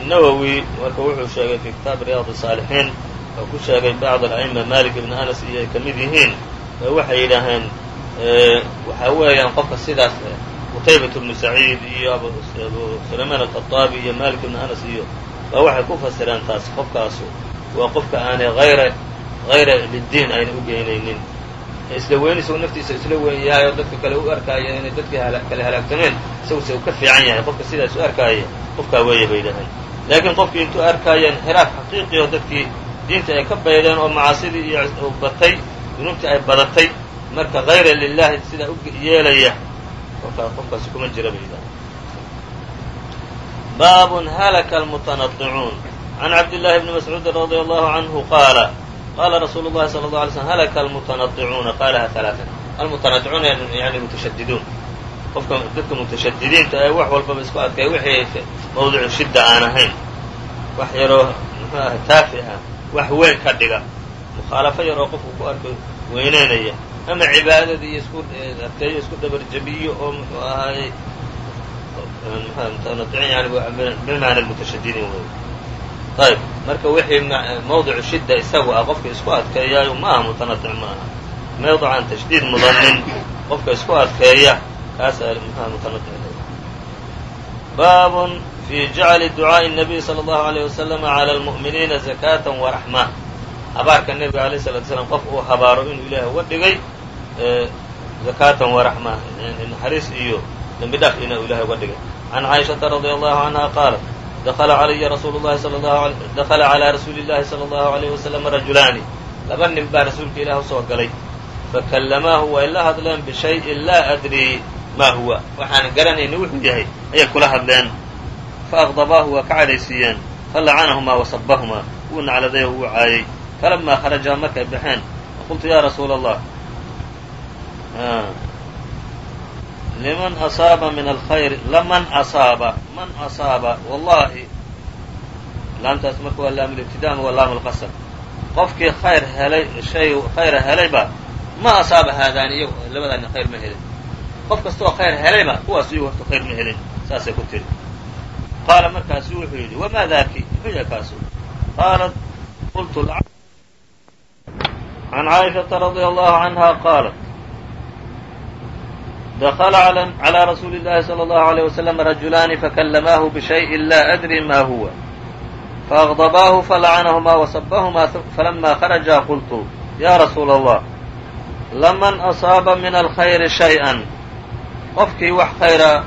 nawowi marka wuxuu sheegay fi kitaab riyaad الsaalixiin oo ku sheegay bacd ala'ima malik ibn anas iyo ay ka mid yihiin waxay yidhaaheen waxaa weeyaan qofka sidaas qutaybat bnu saciid iyo abu sulaymaan alkhaطaabi iyo malik ibn anas iyo baa waxay ku fasireen taas qofkaasu waa qofka aanay hayra hayra liddiin ayna u geynaynin isla weyn isagu naftiisa isla yahay oo dadka kale u arkaaya inay dadkii kale halaagsameen isaguse uu ka fiican yahay qofka sidaas u arkaaya qofkaa weeye bay yidhaaheen laakiin qofkii intuu arkaayeen xiraaf xaqiiqi oo dadkii diinta ay ka baydeen oo macaasidii iyo batay dunuubtii ay badatay marka hayra lilahi sidaa u yeelaya qofkaasi kuma jira bay yidhaaheen baabun halaka almutanadicuun can cabdillahi bni mascuudin radia allahu canhu qaala qala rasuulu llahi sala اlه alay slm halaka almutanadicuuna qaalaha alaaan almutanadicuuna yani mutashadiduun qofka dadka mutashadidiinta ee wax walbaba isku adkay wixii mawdicu shidda aan ahayn wax yaroo muxuu ahay taafi ah wax weyn ka dhiga mukhaalafo yaroo qofku ku arko weyneynaya ama cibaadadii iyo isku adkeeyo isku dhabarjabiyo oo muxuu ahaayey bimacna mutashadidiin wey ayb marka wixii mawdicu shidda isagu ah qofka isku adkeeyaayo ma aha mutanadic ma aha mawdican tashdiid mudanin qofka isku adkeeya kaasaa mxua mutanadic baabun fi jacli ducaaءi الnabiy salى اllahu عalيه waslama عalى اlmu'miniina zakata waraxma habaarka nebiga alayh الsalatu slam qof uu habaaro inuu ilaah uga dhigay zakatan waraxma naxariis iyo dembi dhaaf inuu ilahay uga dhigay can caaishaةa radي allahu canha qaalat dakla alaya rasuul lahi dakla calىa rasuuli اllahi salى اllahu عalيyh waslama rajulaani laba nin baa rasuulka ilaah usoo galay fakallamaahu way la hadleen bishayin laa adrii ma huwa waxaanan garanayni wuxuu yahay ayay kula hadleen faaqdabaahu waa ka cadhaysiiyeen falacanahumaa wasabahumaa wuu nacladay oo wuu caayey falamaa kharaja markay baxeen faqultu ya rasuula allah liman asaaba min alkhayr laman asaaba man asaaba wallahi laamtaas marka waa laam libtidaam waa laam lqasam qofkii khayr helay shay khayra helayba ma asaaba haadaani iyago labadaani khayr ma helin. Qof kasta oo khayr helayba kuwaas iyagu horta khayr ma helin saasay ku tiri. Qaala markaasu wuxuu yidhi wamaa daaki? Muxuu yahay kaasu. Qaalat qultu can caaishaةa radي allahu canha qaalat dakla calى rasuuli اllahi slى اllahu عalيه waslm rajulaani fakallamaahu bishayءi la adri ma huwa faأغضbaahu falacanahumaa وصbahumaa falama kharaja qultu ya rasuula allah laman asaaba min alkhayri shayئa qofkii wax khayra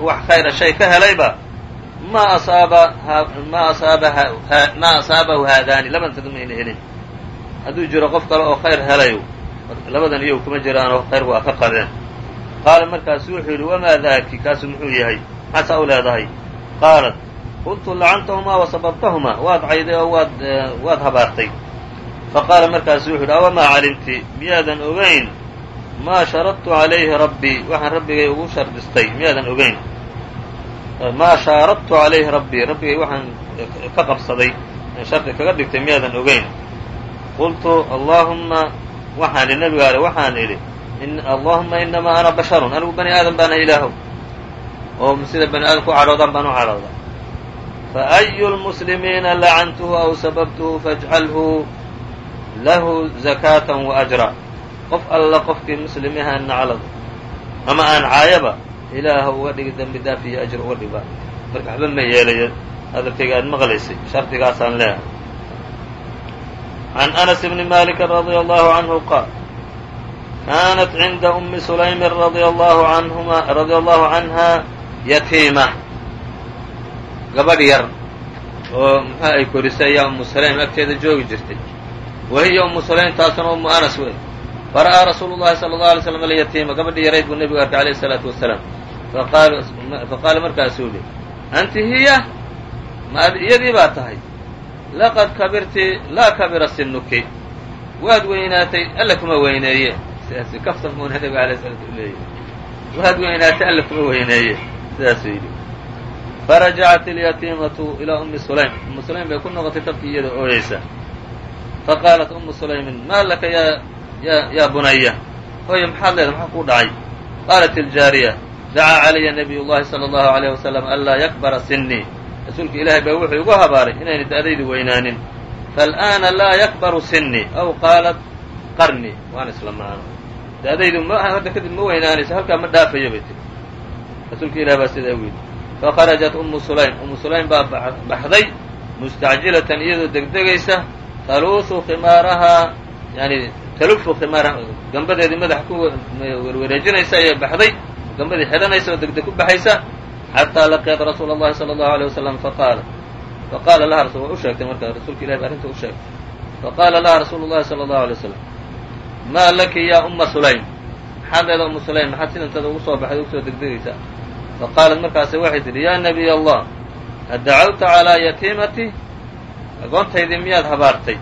wax khayra shay ka helayba ma asaaba ma asaaba ma asaabahu haadaani labantada mayna helin hadduu jiro qof kale oo khayr helayo labadan iyagu kuma jiraanoo khayr waa ka qadeen qaala markaasu wuxuu yidhi wamaa daaki? Kaasu muxuu yahay maxaasaa u leedahay? Qaalat qultu lacantahumaa wasababtahumaa waad cayday oo waad waad habaartay. Faqaala markaasu wuxu yidhi awamaa calimti? Miyaadan ogayn maa sharadtu calayhi rabbii waxaan rabbigay ugu shardistay miyaadan ogayn maa shaaradtu calayhi rabbii rabbigay waxaan ka qabsaday shardi kaga dhigtay miyaadan ogayn qultu allaahumma waxaan idhi nebiga ale waxaan idhi allaahuma inamaa ana basharun anigu bani aadam baana ilaahow oo sida bani aadamku u cadhoodaan baan u cadhoodaa faأyu lmuslimiina lacantuhu aw sababtuhu faاjcalhu lahu zakaatan waajra qof alla qofkii muslimiha naclado ama aan caayaba ilaaha uga dhigi dembi daaf iyo uga dhiba. Marka waxba ma yeelayo hadalkayga aad maqlaysay shardigaasaan leehay عن أنس بن مالك رضي الله عنه قال كانت عند أم سليم رضي الله, عنهما رضي الله عنها يتيمة gabadh yar oo mxu ay korisay ayaa umu sulaym agteeda joogi jirtay wa hiya umu sulaym taasuna umu anas wey fara'aa rasuulu llahi sala allau alay slam alyatiima gabadhii yarayd buu nebigu arkay alayh isalaatu wasalaam faqaala markaasuu yihi anti hiya ma iyadii baa tahay laqad kabirti laa kabira sinuki waad weynaatay alla kuma weyneeye. Sidaas kaftan buuna nebiga alay salatu leeyahy waad weynaatay alla kuma weyneeye. Sidaasuu yidhi. Farajacat ilyatiimatu ilaa ummi sulaym. Ummu sulaym bay ku noqotay tabkii iyada ooyeysa faqaalat ummu sulaymin maa laka yaa ya yaa bunaya hooye maxaad leedahay? Maxaa kuu dhacay? Qaalat iljaariya dacaa calaya nabiy llahi sala allahu alayh wasalam anlaa yakbara sinii rasuulka ilaahay baa wuxuu igu habaaray inayna da'daydu weynaanin. Faalaana laa yakbaru sinii aw qaalat qarni waan isla maano. Da'daydu ma hadda kadib ma weynaanayso halkaa ma dhaafayo bay tiri rasuulka ilahi baa sidaa ugu yidhi fakharajat ummu sulaym ummu sulaym baa baxday mustacjilatan iyadoo degdegaysa taluusu khimaarahaa yani talufu khimaaraha gambadeedii madaxa ku werwareejinaysa ayay baxday gambadii xidhanaysa oo degdeg ku baxaysa xatىa laqiyat rasuula اllahi salى اllahu alيه wasalam faqaala faqaala laha rasul waa u sheegtay marka rasuulka ilahi ba arrinta u sheegtay faqaala laha rasuulu اllahi salى اllahu alيه wasalam maa laki ya uma sulaym maxaad leeda umu sulaym maxaad sidantada ugu soo baxday ugu soo degdegaysaa faqaalat markaase waxay tidhi ya nabiy allah adacawta calىa yatiimati agoontaydii miyaad habaartay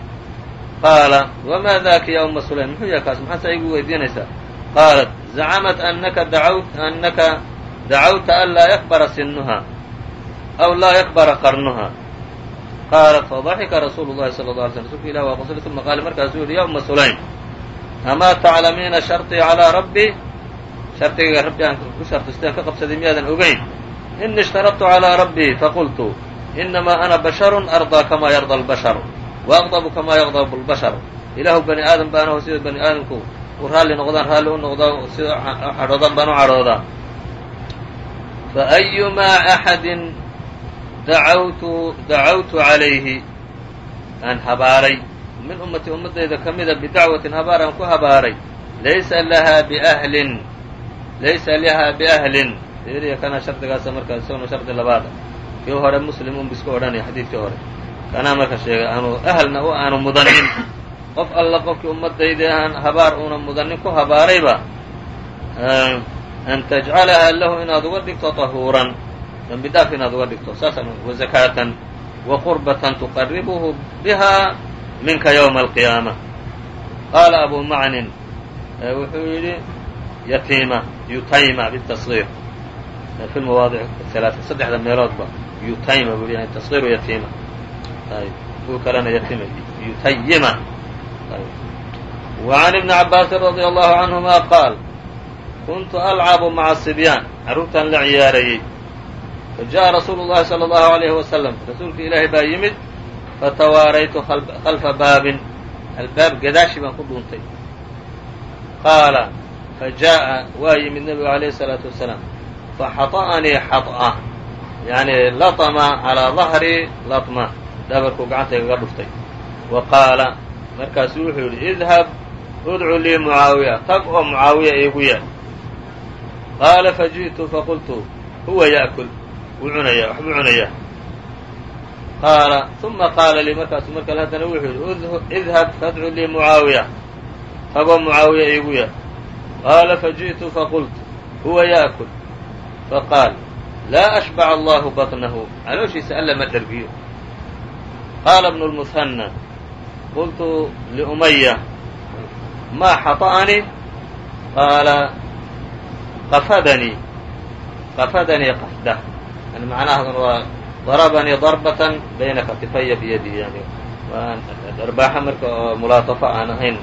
qaala wma daki ya uma sulaym muxuu yahay kaas maxaasa igu weydiinaysaa qaalat zacamat anaka daawt anaka dacawta an laa yakbara sinuha aw laa yakbara qarnuha qaalat fadaxika rasuulu llahi sala la alay sl rsulka ilah waa qoslay uma qaala markaasuu yihi ya uma sulaym amaa taclamiina sharطii calaa rabbi shardigayga rabbi aan ku shartisteen ka qabsaday miyaadan ogeyn ini ishtaradtu calىa rabbii faqultu inamaa ana basharu ardaa kamaa yarda albasharu waaqdabu kamaa yaqdabu lbashar ilaahu bani aadam baanaho sida bani aadamku u raalli noqdaan raalli u noqdaa sida cadhoodan baan u cadhoodaa faأyumaa axadin dacawtu calayhi aan habaaray min ummati ummaddayda ka mida bidacwatin habaar aan ku habaaray laysa lahaa biahlin laysa lahaa biahlin eriya kana shardigaasa markaa isagona shardi labaada kii hore muslim un biska odhanaya xadiidkii hore kanaa marka sheegay aanu ahalna u aanu mudanin qof alla qofkii ummadayda aan habaar uuna mudanin ku habaarayba an tajcalaha lahu inaad uga dhigto tahuuran dambi dhaaf inaad uga dhigto saasaan wazakaatan wa qurbatan tuqaribuhu biha minka ywma alqiyaama qaala abu macnin wuxuu yidhi yatiima yutayma bitasغiir fi mawaadic alaaثa saddexda meeloodba yutayma buu yahay tasغiiru yatiima kuwa kalena yatiima yutayima وعn iبn cabaasin radي allahu canهuma qaal kuntu alcabu maca sibyaan carruurtaan la ciyaarayey fa jaءa rasuulu llahi salى اllahu عalayhi wasalam rasuulka ilaahay baa yimid fatawaaraytu khalfa baabin albaab gadaashi baan ku dhuuntay qaala fa jaaءa waa yimid nebigu alayhi الsalaatu wasalaam faxaطa'anii xaط'a yani laطma calىa ظahri laطma dhabarkuu gacantaygaga dhuftay wa qaala markaasuu wuxuu yidhi idhab udcu lii mucaawiya tag oo mucaawiya iigu yeedh qaala faji'tu faqultu huwa ya'kul wuu cunayaa waxbuu cunayaa qaala uma qaala lii markaasuu mar kale haddana wuxuu yidhi idhab fadcu lii mucaawiya tagoo mucaawiya iigu yeedh qaala faji'tu faqultu huwa ya'kul faqaal laa ashbac allahu baطnahu calooshiisa alla ma dhergiyo qaala bnu lmuhanna qultu liumaya maa xaطa'anii qaala qafadanii qafadanii qafdah yani macnahadan waa darabanii darbatan bayna katifaya biyadi yani waa dharbaaxa marka oo mulaatafo aan ahayn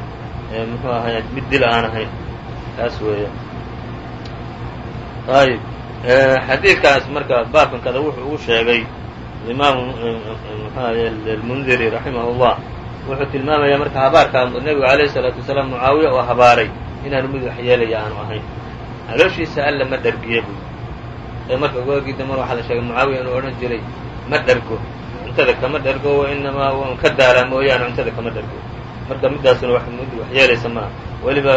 muxuu ahay mid dil aan ahayn taas weeya ayib xadiidkaas marka baabkankada wuxuu u sheegay imaamu mxuahay almundiri raximah اllah wuxuu tilmaamayaa marka habaarka nebigu alayh الsalaatu wasalaam mucaawiya oo habaaray inaanu mid wax yeelaya aanu ahayn calooshiisa alla ma dhergiye buy marka googii damban waxaa la sheegay mucaawiya inuu odhan jiray ma dhergo cuntada kama dhergo wa inamaa wan ka daalaa mooyaane cuntada kama dhergo marka midaasuna wax yeelaysa maaha weliba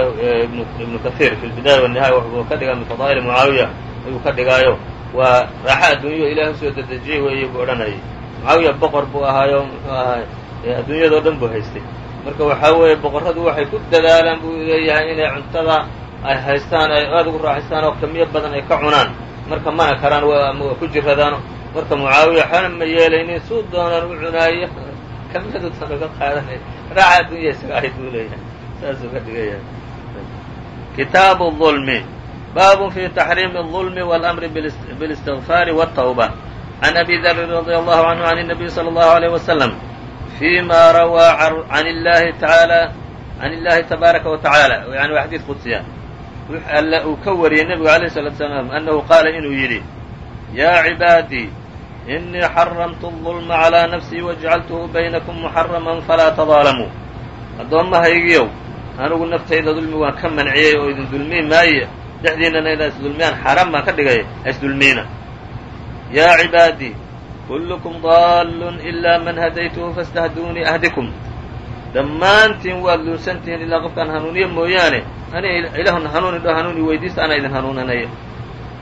ibnu kahiir fi lbidaaya wالnihaaya wuxuu ka dhigaa min fadaa'ili mucaawiya ayuu ka dhigaayo. Waa raaxo adduunyo ilaah u soo dedejiyey weeye buu odhanayay. Mucaawiya boqor buu ahaayo muxuu ahaay adduunyadoo dhan buu haystay. Marka waxaa weeye boqorradu waxay ku dadaalaan buu leeyahay inay cuntada ay haystaan ay aad ugu raaxaystaan oo kamiyo badan ay ka cunaan marka mana karaan ama waa ku jiradaan marka mucaawiya waxaana ma yeelaynin suu doonaan u cunaayo kamiyadu doona ka qaadanay raaxa adduunya isaga ahayd buu leeyahay saasuu ka dhigayahay kitaabu ulmi bab fi تxriim الظulm wاlأmr bالاsتغfاar والتوbة عn أbي dri رadي الله عnه عن النبي صلى الله عليه وسلم فيma rawىa عn الlahi taعaalى عn الlahi تbاaraka وتaعaalى yani waa xadيid qudsiya alle uu ka wariyey nebigu عalيه الصلاة وسلام أنhu qaala inuu yidhi ya عibaadيi إنii xaرمtu الظulma عlى نفسي وجacaltuhu baynكم محرما falaa تظاalamuu addoommahaygiyow anigu naftayda dulmi waan ka manciyey oo idin dulmi maaye dhexdiinana inaa isdulmiyaan xaaraan baan ka dhigay ha isdulmiina yaa cibaadii kullukum daalun ilaa man hadaytuhu fastahduunii ahdikum dhammaantiin waad luunsantihiin ilaa qofkaan hanuuniyo mooyaane ani ilaahuna hanuuni dho hanuuni weydiista anaa idin hanuunanaya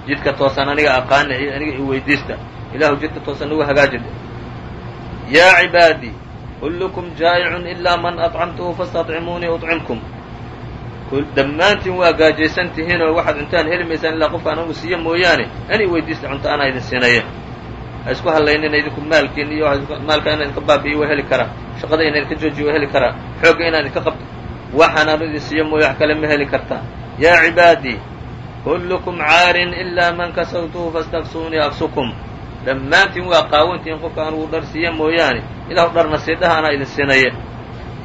jidka toosan aniga aqaana aniga i weydiista ilahu jidka toosan nagu hagaajid yaa cibaadii kullukum jaa'icun ilaa man aطcamtuhu fastaطcimuunii uطcimkum dhammaantiin waa gaajaysan tihiin oo waxaad cuntaan heli maysaan ilaa qofka anagu siiya mooyaane ani weydiista cunto anaa idin siinaya ha isku hadlaynina idinku maalkiin iyo maalka inaan idinka baabi'iyo waa heli karaa shaqada inaan idinka joojiyo waa heli karaa xoogga inaan idinka qabto waxaan anu idin siiya mooya wax kale ma heli kartaa yaa cibaadii kullukum caarin ilaa man kasawtuhu fastaqsuunii aksukum dhammaantiin waa qaawantihiin qofka anugu dhar siiya mooyaane ilahu dharna siidhaha anaa idin siinaya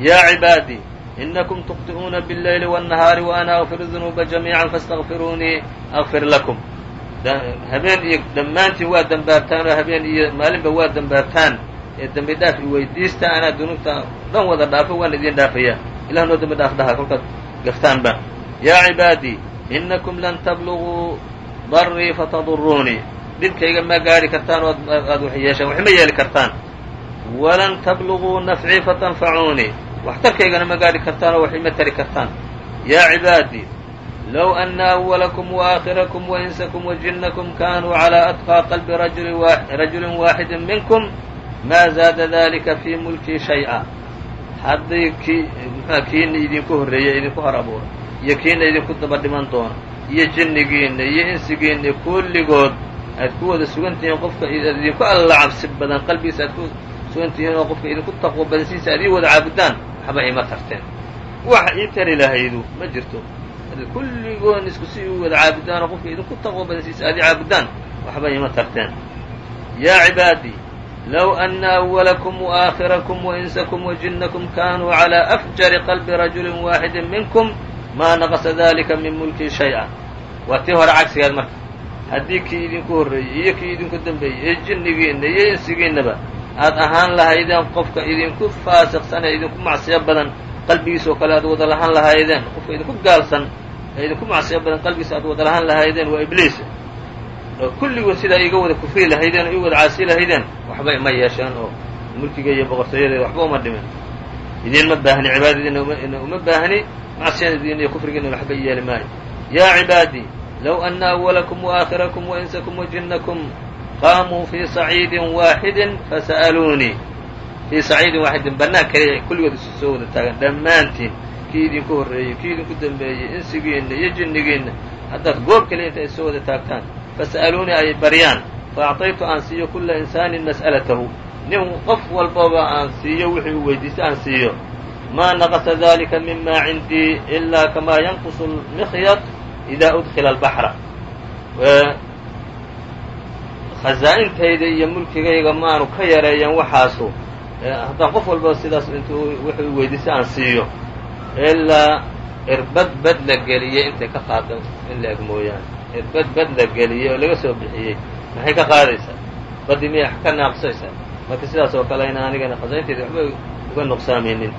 yaa cibaadii inakum tuqti'uuna bاleyli wالnahaari waana akfiru dunuuba jamiica faاstaqfiruunii akfir lakum habeen iyo dhammaantiin waa dembaabtaan oo habeen iyo maalinba waa dembaabtaan ee dembi dhaaf i weydiista anaa dunuubta dhan wada dhaafo waan idin dhaafaya ilah noo dembi dhaaf dhaha kolkaad gaftaanba yaa cibaadii inakum lan tabluguu darii fatadurunii dhibkayga ma gaari kartaan oo aad wax yeeshaan waxma yeeli kartaan walan tabluguu nafcii fatanfacuunii waxtarkaygana ma gaari kartaan oo wax ima tari kartaan yaa cibaadii low ana awalakum waakhirakum wainsakum wajinnakum kaanuu calaa atqaa qalbi rajulin waaxidin minkum maa zaada dalika fii mulkii shay'a haddii kii mxua kiina idinku horreeyey idinku hor abuura iyo kiina idinku daba dhiman doona iyo jinnigiina iyo insigiina kulligood aad ku wada sugan tihiin qofka idinku alla cabsi badan qalbigiisa aad ku sugan tihiin oo qofka idinku taqwo badansiisa aad ii wada caabudaan waxba ima tarteen. Wax ii tari lahaydu ma jirto. Kulligoon isku si u wada caabudaan oo qofka idinku taqwo badansiisa aad ii caabudaan waxba ima tarteen. Yaa cibaadii low ana awwalakum waakhirakum wainsakum wajinnakum kanuu calaa afjari qalbi rajulin waaxidin minkum maa naqasa dalika min mulkii shay-a waa tii hore cagsigaad marka haddii kii idinku horreeyey iyo kii idinku dambeeyey ee jinnigiinna iyo insigiinnaba aad ahaan lahaydeen qofka idinku faasiqsan ee idinku macsiyo badan qalbigiisa oo kale aad wada lahaan lahaydeen qofka idinku gaalsan ee idinku macsiyo badan qalbigiisa aad wada lahaan lahaydeen waa ibliis oo kulligood sidaa iga wada kufri lahaydeen oo ii wada caasi lahaydeen waxba ima yeesheen oo mulkiga iyo boqortooyadeeda waxba uma dhimin. Idinma baahni cibaadadiina uma baahni macsiyadiina iyo kufrigiina waxba yeeli maayo. Yaa cibaadii low ana awalakum waakhirakum wainsakum wajinakum qaamuu fii saciidin waaxidin fasa'aluunii fii saciidin waaxidin bannaan kaliya kulligood isu soo wada taagan dhammaantiin kii idinku horreeyey kii idinku dambeeyey insigiinna iyo jinnigiinna haddaad goob kaliya inta is soo wada taagtaan fas'aluunii ay baryaan faacطaytu aan siiyo kula insaanin mas'alatahu nin qof walbaba aan siiyo wixii uu weydiista aan siiyo maa naqasa dalika mima cindii ilaa kamaa yanqusu lmikhyad ida udkila albaxra khazaa'intayda iyo mulkigayga maanu ka yareeyan waxaasu haddaan qof walbaba sidaas intuu wixii uu weydiista aan siiyo ilaa irbad bad la geliyey intay ka qaado in la eg mooyaane irbad bad la geliyey oo laga soo bixiyey. Maxay ka qaadaysaa? Badii miyay ka naaqsaysaa marka sidaas oo kale ina anigana khasaa'intayda waxba uga nuqsaamaynin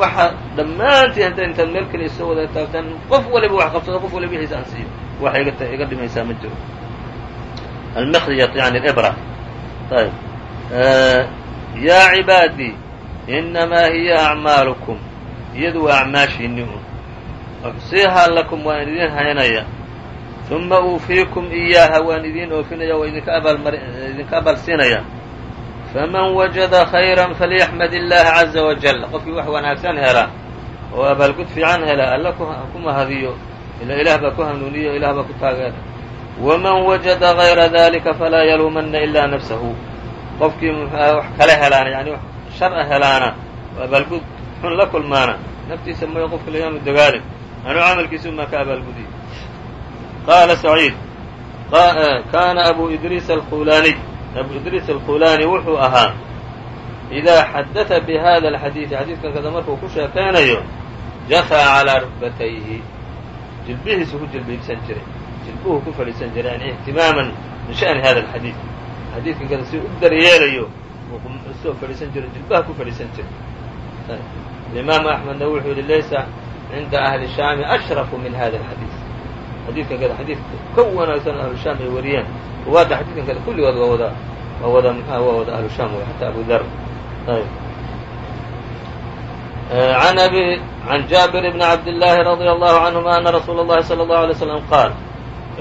waxa dhammaantii hadday intaad meel keliya soo wada taagtaan qof waliba wax qabsado qof waliba wixiisa aan siiyo. Waxa iga iga dhimaysaa ma jiro. Almikhyat yani libra ayb yaa cibaadii inamaa hiya acmaalukum iyadu waa acmaashiinni un. Uxsiihaa lakum waan idin haynaya uma uufiikum iyaaha waan idiin oofinaya oo idinka abaalmar idinka abaalsiinaya faman wajada khayra falyaxmad illaha caza wajal qofkii wax wanaagsan hela oo abaalgud fiican hela alla ku mahadiyo ila ilaah baa ku hanuuniyo ilah baa ku taageera waman wajada gayra dalika falaa yaluumanna ilaa nafsahu qofkii muxuaha wax kale helaana yani wax shar a helaana oo abaalgud xun la kulmaana naftiisa mooya qofka layaanu dagaalin. Anuu camalkiisa umaa ka abaalgudiy qaala saciid kaana abu idriis alkhulaaniy abu idriis alkhulaani wuxuu ahaa idaa xadada bi hada alxadiidi xadiidkan kada markuu ku sheekaynayo jafaa calaa rukbatayhi jilbihiisu ku jilbiibsan jiray jilbuhu ku fadhiisan jiray yani ihtimaaman min sha'ni hada alxadiid xadiidkan kada si u daryeelayo u soo fadhiisan jiro jilbaha ku fadhiisan jiray imaamu axmedna wuxuu yihi laysa cinda ahli shaami ashrafu min hada alxadiid xadiidkan kada xadiidka ka wanaagsan ahlu shaam ay wariyeen ruwaadda xadiidkan kada kulligood waa wada waa wada mxua waa wada ahlu shaam wey xataa abu dar ayb an abi can jaabir bni cabdillaahi radia allahu canhuma ana rasuula اllahi salى اllahu alay slam qaal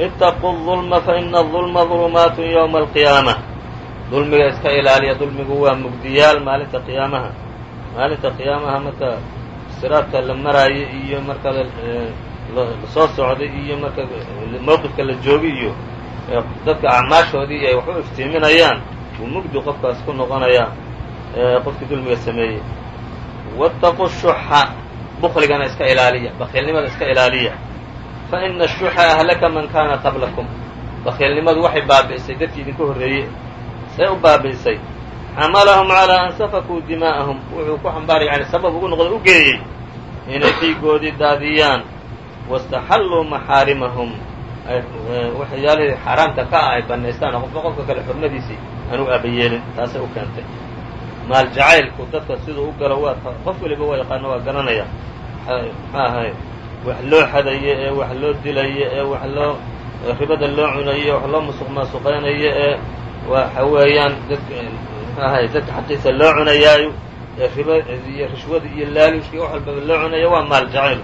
itaquu الظulma faina الظulma ظulumaat ywma alqiyaama dulmiga iska ilaaliya dulmigu waa mugdiyaal maalinta qiyaamaha maalinta qiyaamaha marka siraadka la maraayo iyo marka la soo socday iyo marka mowqifka la joogi iyo dadka acmaashoodii ay wax iftiiminayaan wuu mugdi qofkaas ku noqonayaa qofkii dulmiga sameeyey. Waataquu shuxa bukligana iska ilaaliya bakiilnimada iska ilaaliya. Fa ina ashuxa ahlaka man kaana qablakum. Bakiilnimadu waxay baabi'isay dadkii idinka horreeyey say u baabi'isay. Xamalahum calaa an safakuu dimaa'ahum. Wuxuu ku xambaaray yani sabab ugu noqda u geeyey inay dhiigoodii daadiyaan waاstaxalluu maxaarimahum waxyaalihii xaaraamta ka ah ay banaystaan qofka qofka kale xurmadiisii aan u aabayeelin taasay u keentay maal jacaylku dadka siduu u galo waa qof waliba waa yaqaano waa garanaya muxuu ahay wax loo xadayo ee wax loo dilayo ee wax loo ribada loo cunayo wax loo musuq maasuqaynayo ee waxa weeyaan dadka muxuu ahay dadka xaqiisa loo cunayaayo ee riba iyo rishwada iyo laalushka wax walbaba loo cunayo waa maal jacayl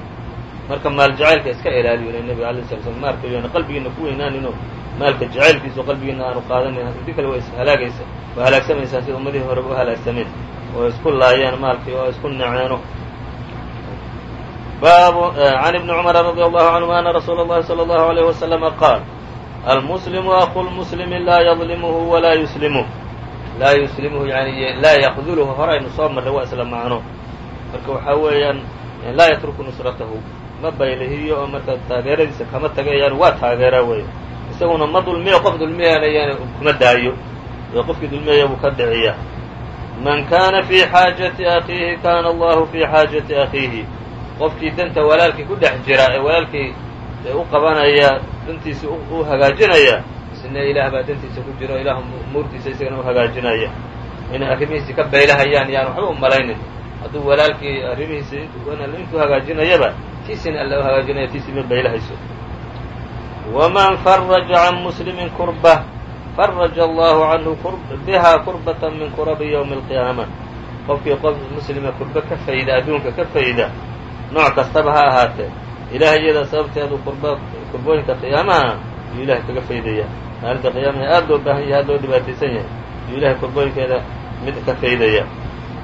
marka maal jacaylka iska ilaaliyo ila nebiga alay sala slam maarka yoona qalbigiina ku weynaaninoo maalka jacaylkiisu qalbigiina aanu qaadanin haddii kale waa ishalaagaysa waa halaagsamaysaa sida ummadihii horeba u halaagsameen oo isku laayeen maalkii oo isku naceeno baabu can ibni cumara radi allahu canhuma ana rasuula اllahi salى allahu alayh wasalama qaal almuslimu aku lmuslimi laa yadlimuhu walaa yuslimuh. Laa yuslimuhu yani laa yakduluhu horaynu soo marray waa isla macno. Marka waxaa weeyaan laa yatruku nusratahu ma baylihiyo oo marka taageeradiisa kama tagayaan waa taageera wey isaguna ma dulmiyo qof dulmiyanayana kuma daayo. Ee qofkii dulmiyaya buu ka dhiciya man kana fii xaajati akhiihi kana allahu fii xaajati akhiihi. Qofkii danta walaalkii ku dhex jira ee walaalkii u qabanaya dantiisa u hagaajinaya isna ilaah baa dantiisa ku jiro ilaah umuurtiisa isagana u hagaajinaya. Inay arrimihiisii ka baylahayaan yaan waxba u malaynin. Hadduu walaalkii arrimihiisa intuu hagaajinayaba tiisina alla u hagaajinaya tiisii ma baylahayso. Waman faraja can muslimin kurba faraja allahu canhu biha kurbata min kurabi ywmi alqiyaama. Qofkii qof muslima kurba ka fayda adduunka ka fayda nooc kastaba ha ahaatee ilahay iyada sababteedu kurba kurbooyinka qiyaamaha yuu ilahay kaga faydaya. Maalinta qiyaamaha aad loo baahan yahay aad loo dhibaataysan yahay yuu ilahay kurbooyinkeeda mid ka faydaya.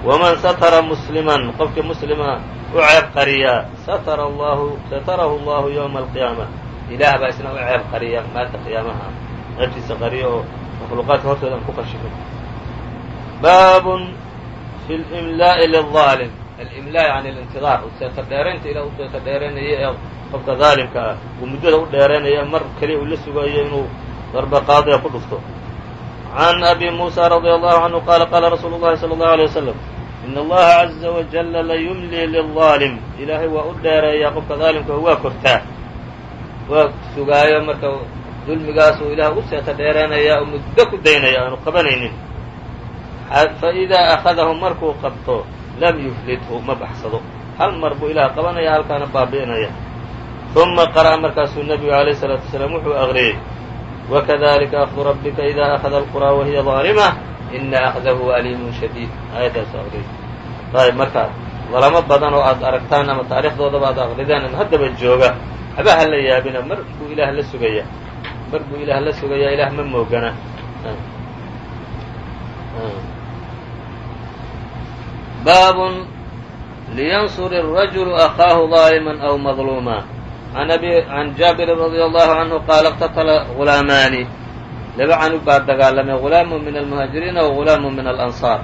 Waman satara musliman qofkii muslima u ceeb qariyaa satara allahu satarahu allahu yowma alqiyaama ilaah baa isna u ceeb qariya maalinta qiyaamaha ah ceebtiisa qariya oo makhluuqaadka hortooda aan ku qashifin baabun fi limlaai lilaalim alimlaa yani alintidaar seeta dheeraynta ilah u dheeraynaya ee qofka daalimka ah uu muddada u dheeraynaya mar keliya uu la sugayo inuu darba qaadiga ku dhufto can abi muusa radia allahu canhu qaala qaala rasuulu llahi sala allahu alay wasalam in allaha caza wajala layumlii liلظaalim ilaahay waa u dheereeyaa qofka daalimka oo waa kortaa waa sugaayo marka dulmigaasuu ilaah u seeta dheeraynaya oo muddo ku daynaya aanu qabanaynin faidaa akhadahu markuu qabto lam yuflithu ma baxsado hal mar buu ilaah qabanaya halkaana baabi'inaya uma qara'a markaasuu nebigu alayh الsalaatu wasalaam wuxuu aqriyey wakadalika ahdu rabbika ida akhada alqurى wahiya ظaalima ina akhdahu aliimun shadiid aayaddaasu aqriyey ayb marka dalamo badan oo aad aragtaan ama taarikhdoodaba aad aqridaan ama haddaba jooga haba ha la yaabina mar buu ilaah la sugaya mar buu ilaah la sugayaa ilaah ma moogana baab liyansur الrajul akaahu ظaalima aw madluuma can jaabiri radي allahu canhu qaala اqtatla gulaamaani laba canug baa dagaalamay gulaamu min almuhaajiriina wa gulaamu min alansaar.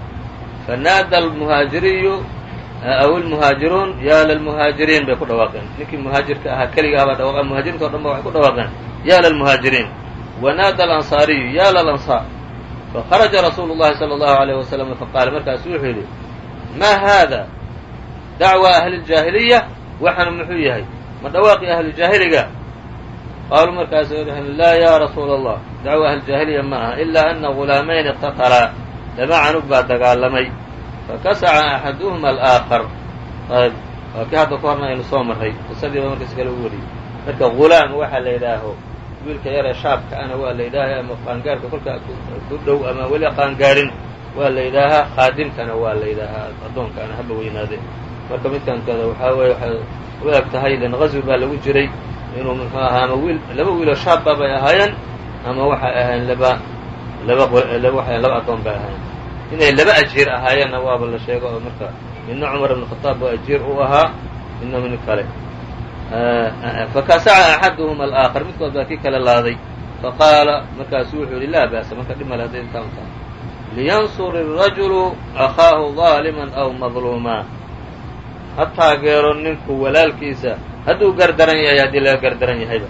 Fanaada almuhaajiriyu aw ilmuhaajiruun yaa lalmuhaajiriin bay ku dhawaaqeen. Ninkii muhaajirka ahaa keliga abaa dhawaqa muhaajiriinta o dhan ba waxay ku dhawaaqeen. Ya lalmuhaajiriin. Wanaada alansaariyu ya lalansaar. Fakharaja rasuulu llahi salى allahu alayh wasalam faqaala markaasu wuxuu yidhi maa haada dacwa ahli ljaahiliya waxanu muxuu yahay ma dhawaaqi ahlujaahiliga qaaluu markaasu laa ya rasuula allah dacwa ahlijaahiliya ma aha ilaa ana gulaamayni iqtatalaa laba canug baa dagaalamay fakasaca axaduhuma alaakhar ayb waa kii hadda ka horna aynu soo marray qisadiiba markas kale u wariyey marka gulaam waxaa la yidhaaho wiilka yaree shaabka ana waa la yidhaaha ama qaangaarka kolka ku dhow ama weli qaangaarin waa la yidhaahaa khaadimkana waa la yidhaahaa addoonkaana haba weynaade marka midkankada waxaa weeye waxay u eg tahay lan qazwi baa lagu jiray inuu muxuu ahaa ama wiil laba wiiloo shaabba bay ahaayeen ama waxay ahayn laba laba laba waxay laba addoon bay ahaayeen inay laba ajiir ahaayeenna waaba la sheego oo marka midna cumar ibn khataab baa ajiir u ahaa midna mid kale fakasaca axaduhuma alaakhar midkood baa kii kale laaday faqaala markaasu wuxuu yihi laa ba'sa marka dhib male hadday intaan tahay liyansur الrajulu akhaahu ظaalima aw madluuma ha taageero ninku walaalkiisa hadduu gardaran yahay haddii laga gardaran yahayba.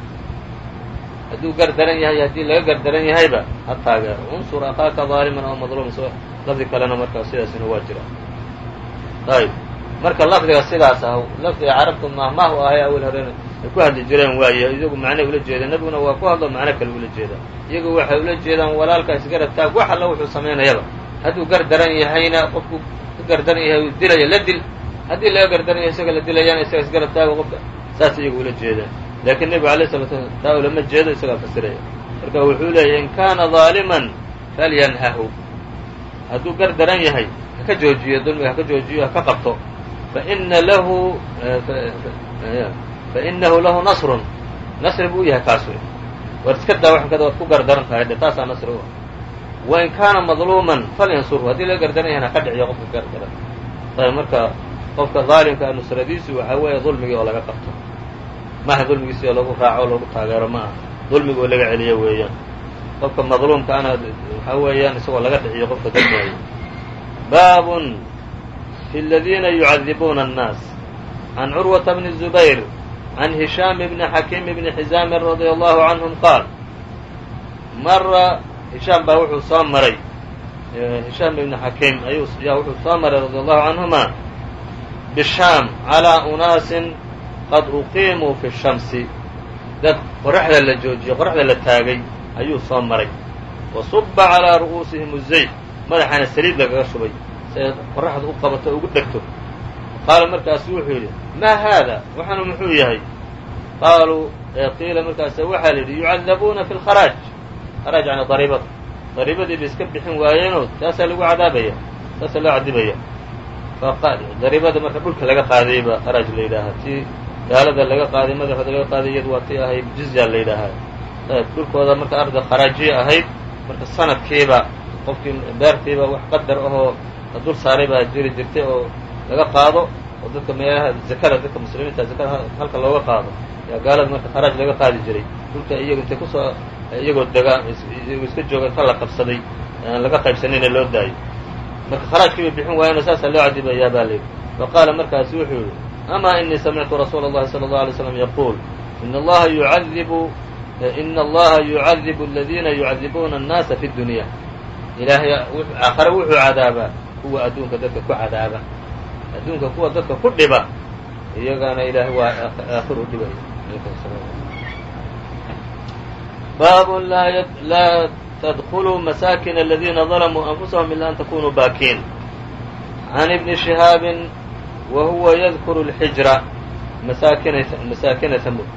Hadduu gardaran yahay haddii laga gardaran yahayba ha taageero unsur akhaaka ظaaliman aw madluuma s lafdi kalena markaa sidaasina waa jira. Ayb marka lafdiga sidaas ah lafdiga carabtu mahmaahu ahay awel horena ay ku hadli jireen waaye iyagu macnay ula jeedeen nebiguna waa ku hadlo macno kale ula jeeda iyagu waxay ula jeedaan walaalka isgarab taag wax alla wuxuu samaynayaba hadduu gardaran yahayna qofku ka gardaran yahay uu dilaya la dil. Haddii laga gardaran yahay isaga la dilayana isaga isgarab taago qofka saas iyagu ula jeedaan laakiin nebigu alay sala slam taa ulama jeedo isagaa fasiraya. Marka wuxuu leeyahy in kaana ظaaliman falyanhahu. Hadduu gardaran yahay haka joojiyo dulmiga haka joojiyo haka qabto. Faina lahu fainahu lahu nasrun. Nasri buu u yahay kaas wey war iska daa waxan kada waad ku gardaran tahay dhe taasaa nasri u ah. Wain kaana madluuman falyansurhu. Haddii laga gardaran yahayna ka dhiciyo qofka gardaran. Ayb marka qofka daalimka nusradiisu waxaa weeye dulmigii oo laga qabto maaha dulmigiisi oo lagu raaco o lagu taageero ma aha dulmigi oo laga celiyo weeyaan qofka madluumka ana waxaa weeyaan isagoo laga dhiciyo qofka dulmigaya baabun fi اladiina yucadibuuna الnaas can curwaةa bni الزubayr can hishaam bni xakiim bni xizaamin radي allahu canهum qaal mara hishaam baa wuxuu soo maray hishaam ibni xakiim ayuu yaa wuxuu soo maray radi allahu canهuma bishaam calaa unaasin qad uqiimuu fi shamsi dad qoraxda la joojiyo qoraxda la taagay ayuu soo maray wa suba calaa ru'uusihim uzayf madaxaana saliid lagaga shubay si ay qoraxda u qabato ugu dhegto qaala markaasu wuxuu yidhi maa haada waxaanu muxuu yahay qaaluu qiila markaas waxaa la yidhi yucadabuuna fi lkharaaj kharaaj yani dariibada dariibadii bay iska bixin waayeenoo taasaa lagu cadaabaya taasaa loo cadibaya dariibada marka dhulka laga qaadayay baa kharaaj la yidhaahaa tii gaalada laga qaaday madaxooda laga qaaday iyadu waa tii ahayd jizya la yidhaahaa dhulkooda marka arda kharaajiya ahayd marka sanadkiiba qofkii beertiiba wax qadar ahoo dul saaray baa jiri jirtay oo laga qaado oo dadka meelaha zakada dadka muslimiinta zakada halka looga qaado yaa gaalada marka kharaaj laga qaadi jiray dhulka iyago intay ku soo iyagoo degaa iyagoo iska jooga inta la qabsaday aan laga qaybsanayna loo daayo marka kharaajkii bay bixin waayeenoo saasaa loo cadibayaa baa layidhi faqaala markaasu wuxuu yidhi amaa inii samictu rasuula اllahi salى اlه alay slam yaquul in allaha yucadibu ina allaha yucadibu aladiina yucadibuuna annaasa fi dunya ilaahay aakhare wuxuu cadaabaa kuwa adduunka dadka ku cadaaba adduunka kuwa dadka ku dhiba iyagana ilaahay waa aakhiru dhibay baabun laa masaakin aladiina dalamuu anfusahum ila an takunuu baakiin can ibni shihaabin wa huwa yadkuru اlxijra masaakina hamud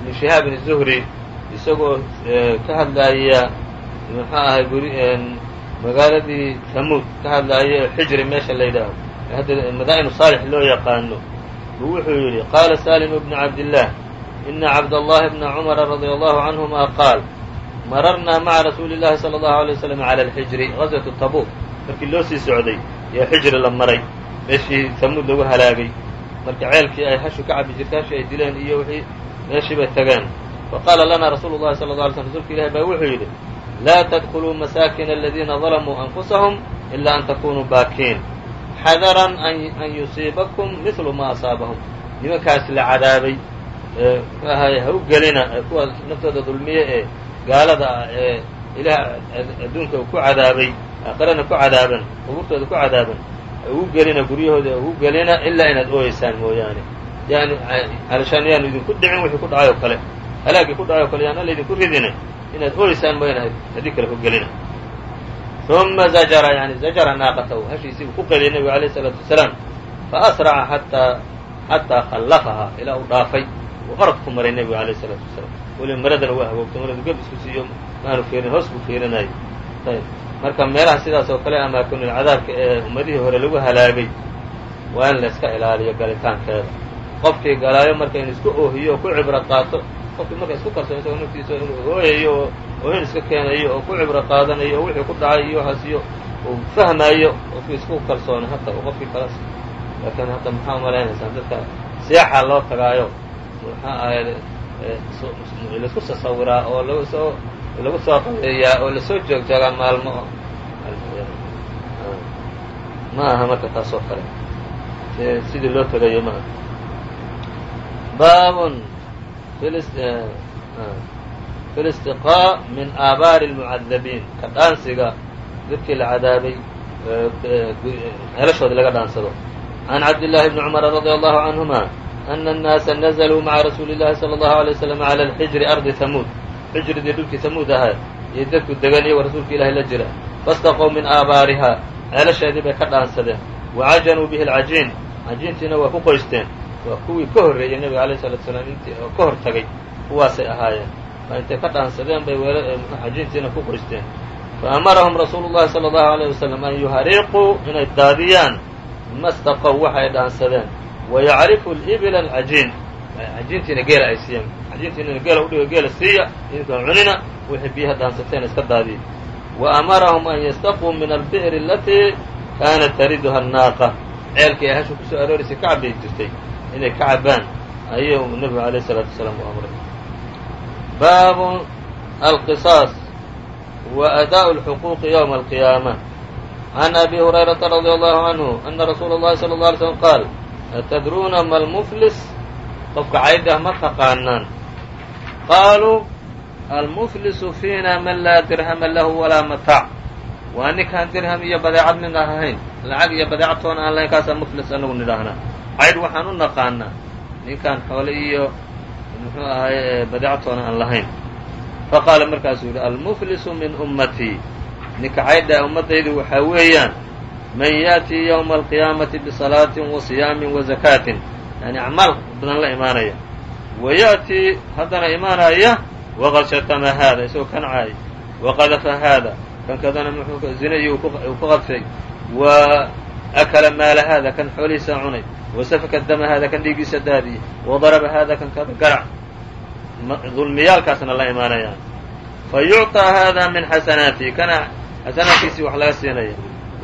ibni shihaabin zuhri isagoo ka hadlaaya muxuu ahay magaaladii hamuud ka hadlaaya oo xijri meesha la hadda madaa'inu saalix loo yaqaano buu wuxuu yidhi qaala salim bnu cabdillaah ina cabdallahi bna cumara radia allahu canhuma qaal mararnaa maca rasuuli llahi sala allahu alay waslam cala alxijri gaswatu tabuuk. Markii loo sii socday yaa xijri la maray meeshii hamuud lagu halaagay marka ceelkii ay hashu ka cabi jirtay hashii ay dileen iyo wixii meeshii bay tageen faqaala lana rasuulu llahi sala la alay slm rsulka ilahi baa wuxuu yidhi laa tadkuluu masaakina aladiina dalamuu anfusahum ila an takunuu baakiin. Xadaran an yusiibakum midlu ma asaabahum. Nimankaas la cadaabay ahaye ha u gelina kuwa naftooda dulmiye ee gaalada ah ee ilaah adduunka ku cadaabay aakhirana ku cadaaban qubuurtooda ku cadaaban ugu gelina guryahooda ugu gelina ilaa inaad ooyeysaan mooyaane. Yani alashaan yaanu idinku dhicin wixii ku dhacay oo kale. Halaagii ku dhacay o kale yaan alla idinku ridine inaad ooyeysaan mooyaane haddii kale ku gelina. Uma zajara yani zajara naaqatahu hashiisiibuu ku qeliyay nebigu alayh isalaatu wasalaam. Faasraca xataa xataa khallafahaa ilaa uu dhaafay. Uu orod ku maray nebigu alayh isalaatu wasalaam weliba maradana waa hagoogtay maradu geb isku siiyo maanu fiirin hoos buu fiirinayay ayb. Marka meelaha sidaas oo kale amaakinul cadaabka ee ummadihii hore lagu halaagay waa in la iska ilaaliyo galitaankeeda. Qofkii galaayo marka in isku oohiyo oo ku cibro qaato qofkii marka isku kalsoon isagoo naftiisa inuu ooyayo oo oohin iska keenayo oo ku cibro qaadanayo oo wixii ku dhacay iyo waxaasiyo uu fahmaayo qofkii isku kalsoona hata qofkii kalas. Laakiin hadda maxaa umalaynaysaa dadka? Siyaaxa loo tagaayo. Maxaa ahayd la isku sasawiraa oo lagu soo lagu soo qadeeyaa oo la soo joogjoogaa maalmo ma aha marka taas oo kale sidii loo tagayo ma. Aha baabun fi listiqaa min aabaari اlmucadabiin ka dhaansiga dadkii la cadaabay ceelashooda laga dhaansado can cabdillaahi bni cumara radia allahu canhuma ana annaasa nazluu maca rasuuli llahi salى allahu alay waslam cala alxijri ardi hamuud xijridii dhulkii hamuud ahaa iyo dadku degan iyagoo rasuulka ilahi la jira fastaqow min aabaarihaa ceelasheedii bay ka dhaansadeen wacajanuu bihi alcajiin cajiintiina waa ku qoysteen waa kuwii ka horreeyey nebiga salatu salaam intii oo ka hor tagay kuwaasay ahaayeen waa intay ka dhaansadeen bay cajiintiina ku qoysteen faamarahum rasuulu llahi sala allahu alayh wasalam an yuhariiquu inay daadiyaan mastaqow waxay dhaansadeen wayacrifu libila alcajiin cajiintiina geela ay siiyeen cajiintiinana geela udhigo geela siiya idinkaan cunina wixii biyaha dhaansateen iska daadiya wa amarahum an yastaquu min albi'ri alatii kaanat tariduha annaaqa ceelkii ay hashu ku soo aroorisay ka cabbay jirtay inay ka cabbaan ayuu nebigu alayh isalaatu wasalaam u amray baabu alqisaas wa adaa'u alxuquuqi yowma alqiyaama can abi hurayrata radia allahu canhu ana rasuula اllahi sala اlla alay slm qaal atadruuna ma almuflis? Qofka caydh ah ma taqaanaan. Qaaluu almuflisu fiina man laa dirhama lahu walaa mataac waa ninkaan dirham iyo badeecad mid ahayn lacag iyo badeecad toona aan lahayn kaasaa muflis anagu nidhaahnaa caydh waxaan u naqaanaa ninkaan xoole iyo muxuu ahaye badeecatoona aan lahayn. Faqaala markaasuu yidhi almuflisu min ummatii ninka caydha ummaddaydu waxaa weeyaan man ya'tii yowma alqiyaamati bisalaatin wa siyaamin wa zakaatin yani acmaal badan la imaanaya wa ya'tii haddana imaanaya waqad shatama haada isagoo kan caay waqadafa haada kan kadana muxuu zina iyo uu ku qadfay wa akala maala haada kan xoolihiisaa cunay wa safaka dama haada kan dhiiggiisa daadiyey wa daraba haada kan kada garac dulmiyaalkaasna la imaanayaan fa hada min xasanaatihi kana xasanaadkiisii wax laga siinaya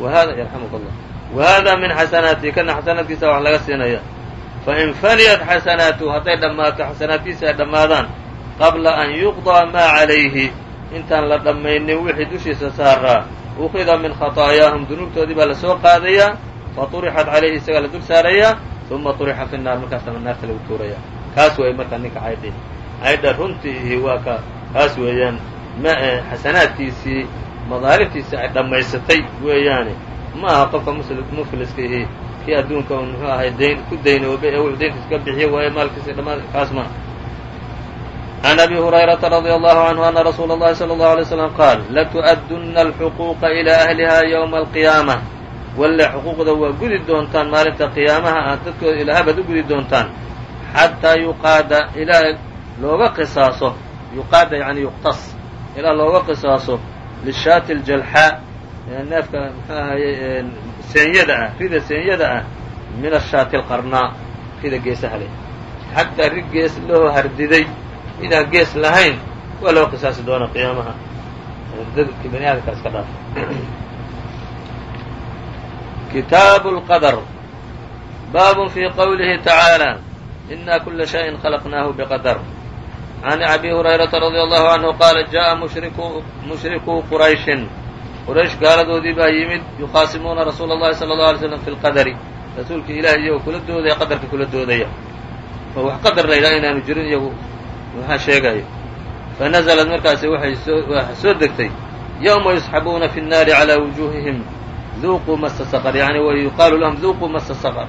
whada yarxamuka allah wahada min xasanaatii kana xasanaadkiisa wax laga siinaya fain faniyat xasanaatuhu hadday dhammaato xasanaadkiisa ay dhammaadaan qabla an yuqdaa maa calayhi intaan la dhammaynin wixii dushiisa saaraa ukhida min khataayaahum dunuubtoodii baa la soo qaadayaa fa turixat calayhi isagaa la dul saarayaa uma turixa fi naar markaasna naarta lagu tuuraya kaas weeye marka ninka caydhi caydha runtiihi waa ka kaas weeyaan xasanaadkiisii madaalibtiisii ay dhammaysatay weeyaane ma aha qofka mufliska ihi kii adduunka un muxuu ahay dayn ku daynoobay ee wuxuu dayntiisa ka bixiyo waaye maalkiisa dhammaa kaas ma عن أbي هريرةa رضي الله عنه أن رsuuل الlhi صلى الله عليه وسلم qاaل لتؤduna الحقوqa إلى أهliha يومa القiyامة walle xuquuqda waa gudi doontaan maalinta qiyaamaha aad dadkooda ilaahabaad u gudi doontaan xataa yuqaada ilaa looga qisaaso yuqaada yani yuqtas ilaa looga qisaaso lishaati aljalxaa neefka mxuu ahaye seenyada ah rida seenyada ah min ashaati alqarnaa rida geesaha leh xataa rid gees loo hardiday idaa gees lahayn waa loo qisaasi doonaa qiyaamaha. Dadka bani aadamka iska dhaaf. Kitaabu lqadar baabun fii qowlihi tacaalaa inaa kula shayin khalaqnaahu biqadar عan abi هurayraةa radي allahu عanهu qaala jaءa mushrikuu qurayshin quraysh gaaladoodii baa yimid yuqaasimuuna rasuula الlahi salى الlه alay slam fi اlqadri rasuulka ilaah iyagoo kula doodaya qadarka kula doodaya oo wax qadar la yidhaha inaanu jirin iyagu waxaa sheegayo fanazlad markaasi waxay soo waxa soo degtay yowma yusxabuuna fi الnaari calى wujuuhihim duuquu masa saqr yani wa yuqaalu lahum duuquu masa saqr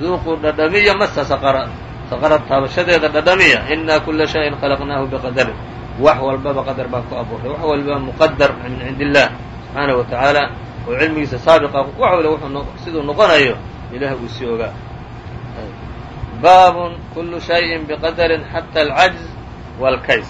duuquu dhadhamiya masa saqra saqra taabashadeeda dhadhamiya ina kula shayin khalaqnaahu biqadarin wax walbaba qadar baan ku abuuray wax walba muqadar min cindi illah subxaanaه wa tacaala oo cilmigiisa saabiqa wax wuxuu siduu noqonayo ilaah uu sii ogaa baab kulu shayin biqadarin xata alcajz wاlkays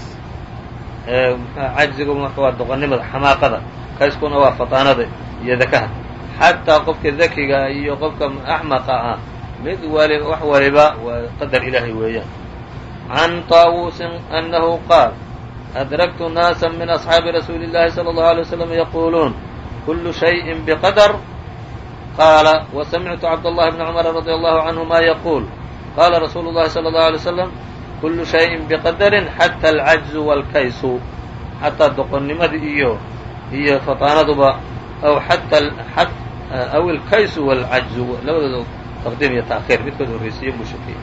cajzigu waa doqonnimada xamaaqada kayskuna waa fataanada iyo dakaha xataa qofka dakiga iyo qofka axmaqa ah mid wali wax waliba waa qadar ilaahay weeyaan can طaawuusin anahu qaal adraktu naasa min asxaabi rasuuli اllahi salى اllahu alay waslam yaquuluun kulu shayin biqadar qaala wasamictu cabdاllahi bna cumara radi allahu canhuma yaquul qaala rasuulu اllahi salى اllahu alay slam kulu shayin biqadarin xata alcajzu wاlkaysu xataa doqonnimadii iyo iyo fataanaduba aw xata aw ilkaysu wاlcajzu labadooda taqdiim iyo taakhiir midkood horreysiiye buu shakiyey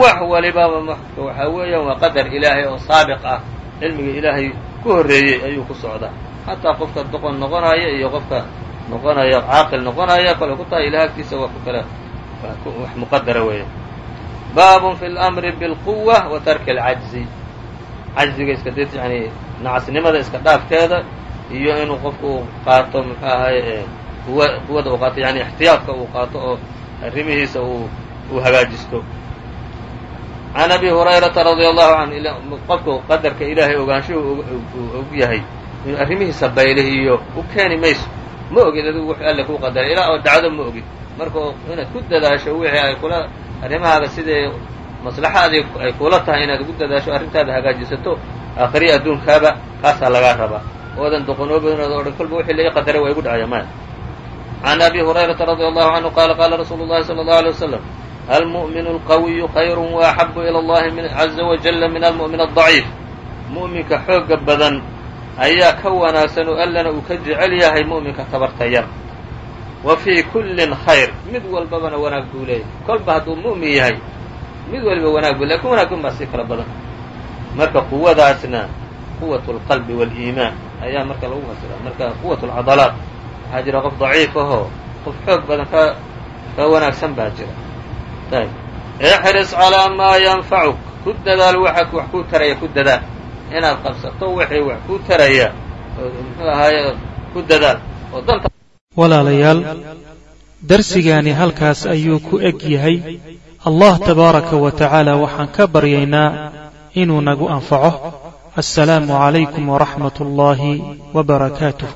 wax walibaba marka waxaa weeyaan waa qadar ilaahay oo saabiq ah cilmiga ilaahay ku horreeyey ayuu ku socdaa xataa qofka doqon noqonaya iyo qofka noqonaya caaqil noqonaya kale ku tahay ilaah agtiisa waa ku kale wax muqadara weeya baabun fi اlmri biاlquwa wa tarki اlcajzi cajziga iska d yani nacasnimada iska dhaafkeeda iyo inuu qofku uu qaato muxuu ahaye quwa quwada uu qaato yani ixtiyaadka uu qaato oo arrimihiisa uu hagaajisto. Can abi hurayrata radia allahu canhu qofku qadarka ilaahay ogaanshuhu og yahay inuu arrimihiisa baylihiyo u keeni mayso ma ogid adigu wux alle kuu qadaray ilaa oo dhacdo ma ogid. Marka inaad ku dadaasho wixii ay kula arrimahaaga sidee maslaxaadii ay kula tahay inaad ugu dadaasho arrintaada hagaajisato aakhiriya adduunkaaba kaasaa lagaa rabaa. Oodan doqonoobayn o dhan kolba wixii laga qadaray waa igu dhacaya maya can abi hurayrata radia allahu canhu qaala qaala rasuulu llahi sala allahu alay wasalam almu'minu alqawiyu khayru waaxabu ila allahi caza wajalla min almu'min aldaciif mu'minka xooga badan ayaa ka wanaagsan oo allana uu ka jecel yahay mu'minka tabarta yar wa fii kullin khayr mid walbabana wanaag buu leeyahay kolba hadduu mu'min yahay mid waliba wanaag bu lakin wanaaggun baa sii kala badan marka quwadaasna quwat اlqalbi wاliimaan ayaa marka lagu fasiraa marka quwat اlcadalaat waxaa jira qof daciif ahoo qof xoog badan ka ka wanaagsan baa jira. Ayb ixris calaa maa yanfacuk. Ku dadaal waxa wax kuu taraya ku dadaal. Inaad qabsato wixii wax kuu taraya muxuu ahaaye ku dadaal oo danta walaalayaal darsigaani halkaas ayuu ku eg yahay. Allah tabaaraka wa tacaala waxaan ka baryaynaa inuu nagu anfaco. Assalaamu calaykum waraxmat ullaahi wa barakaatuh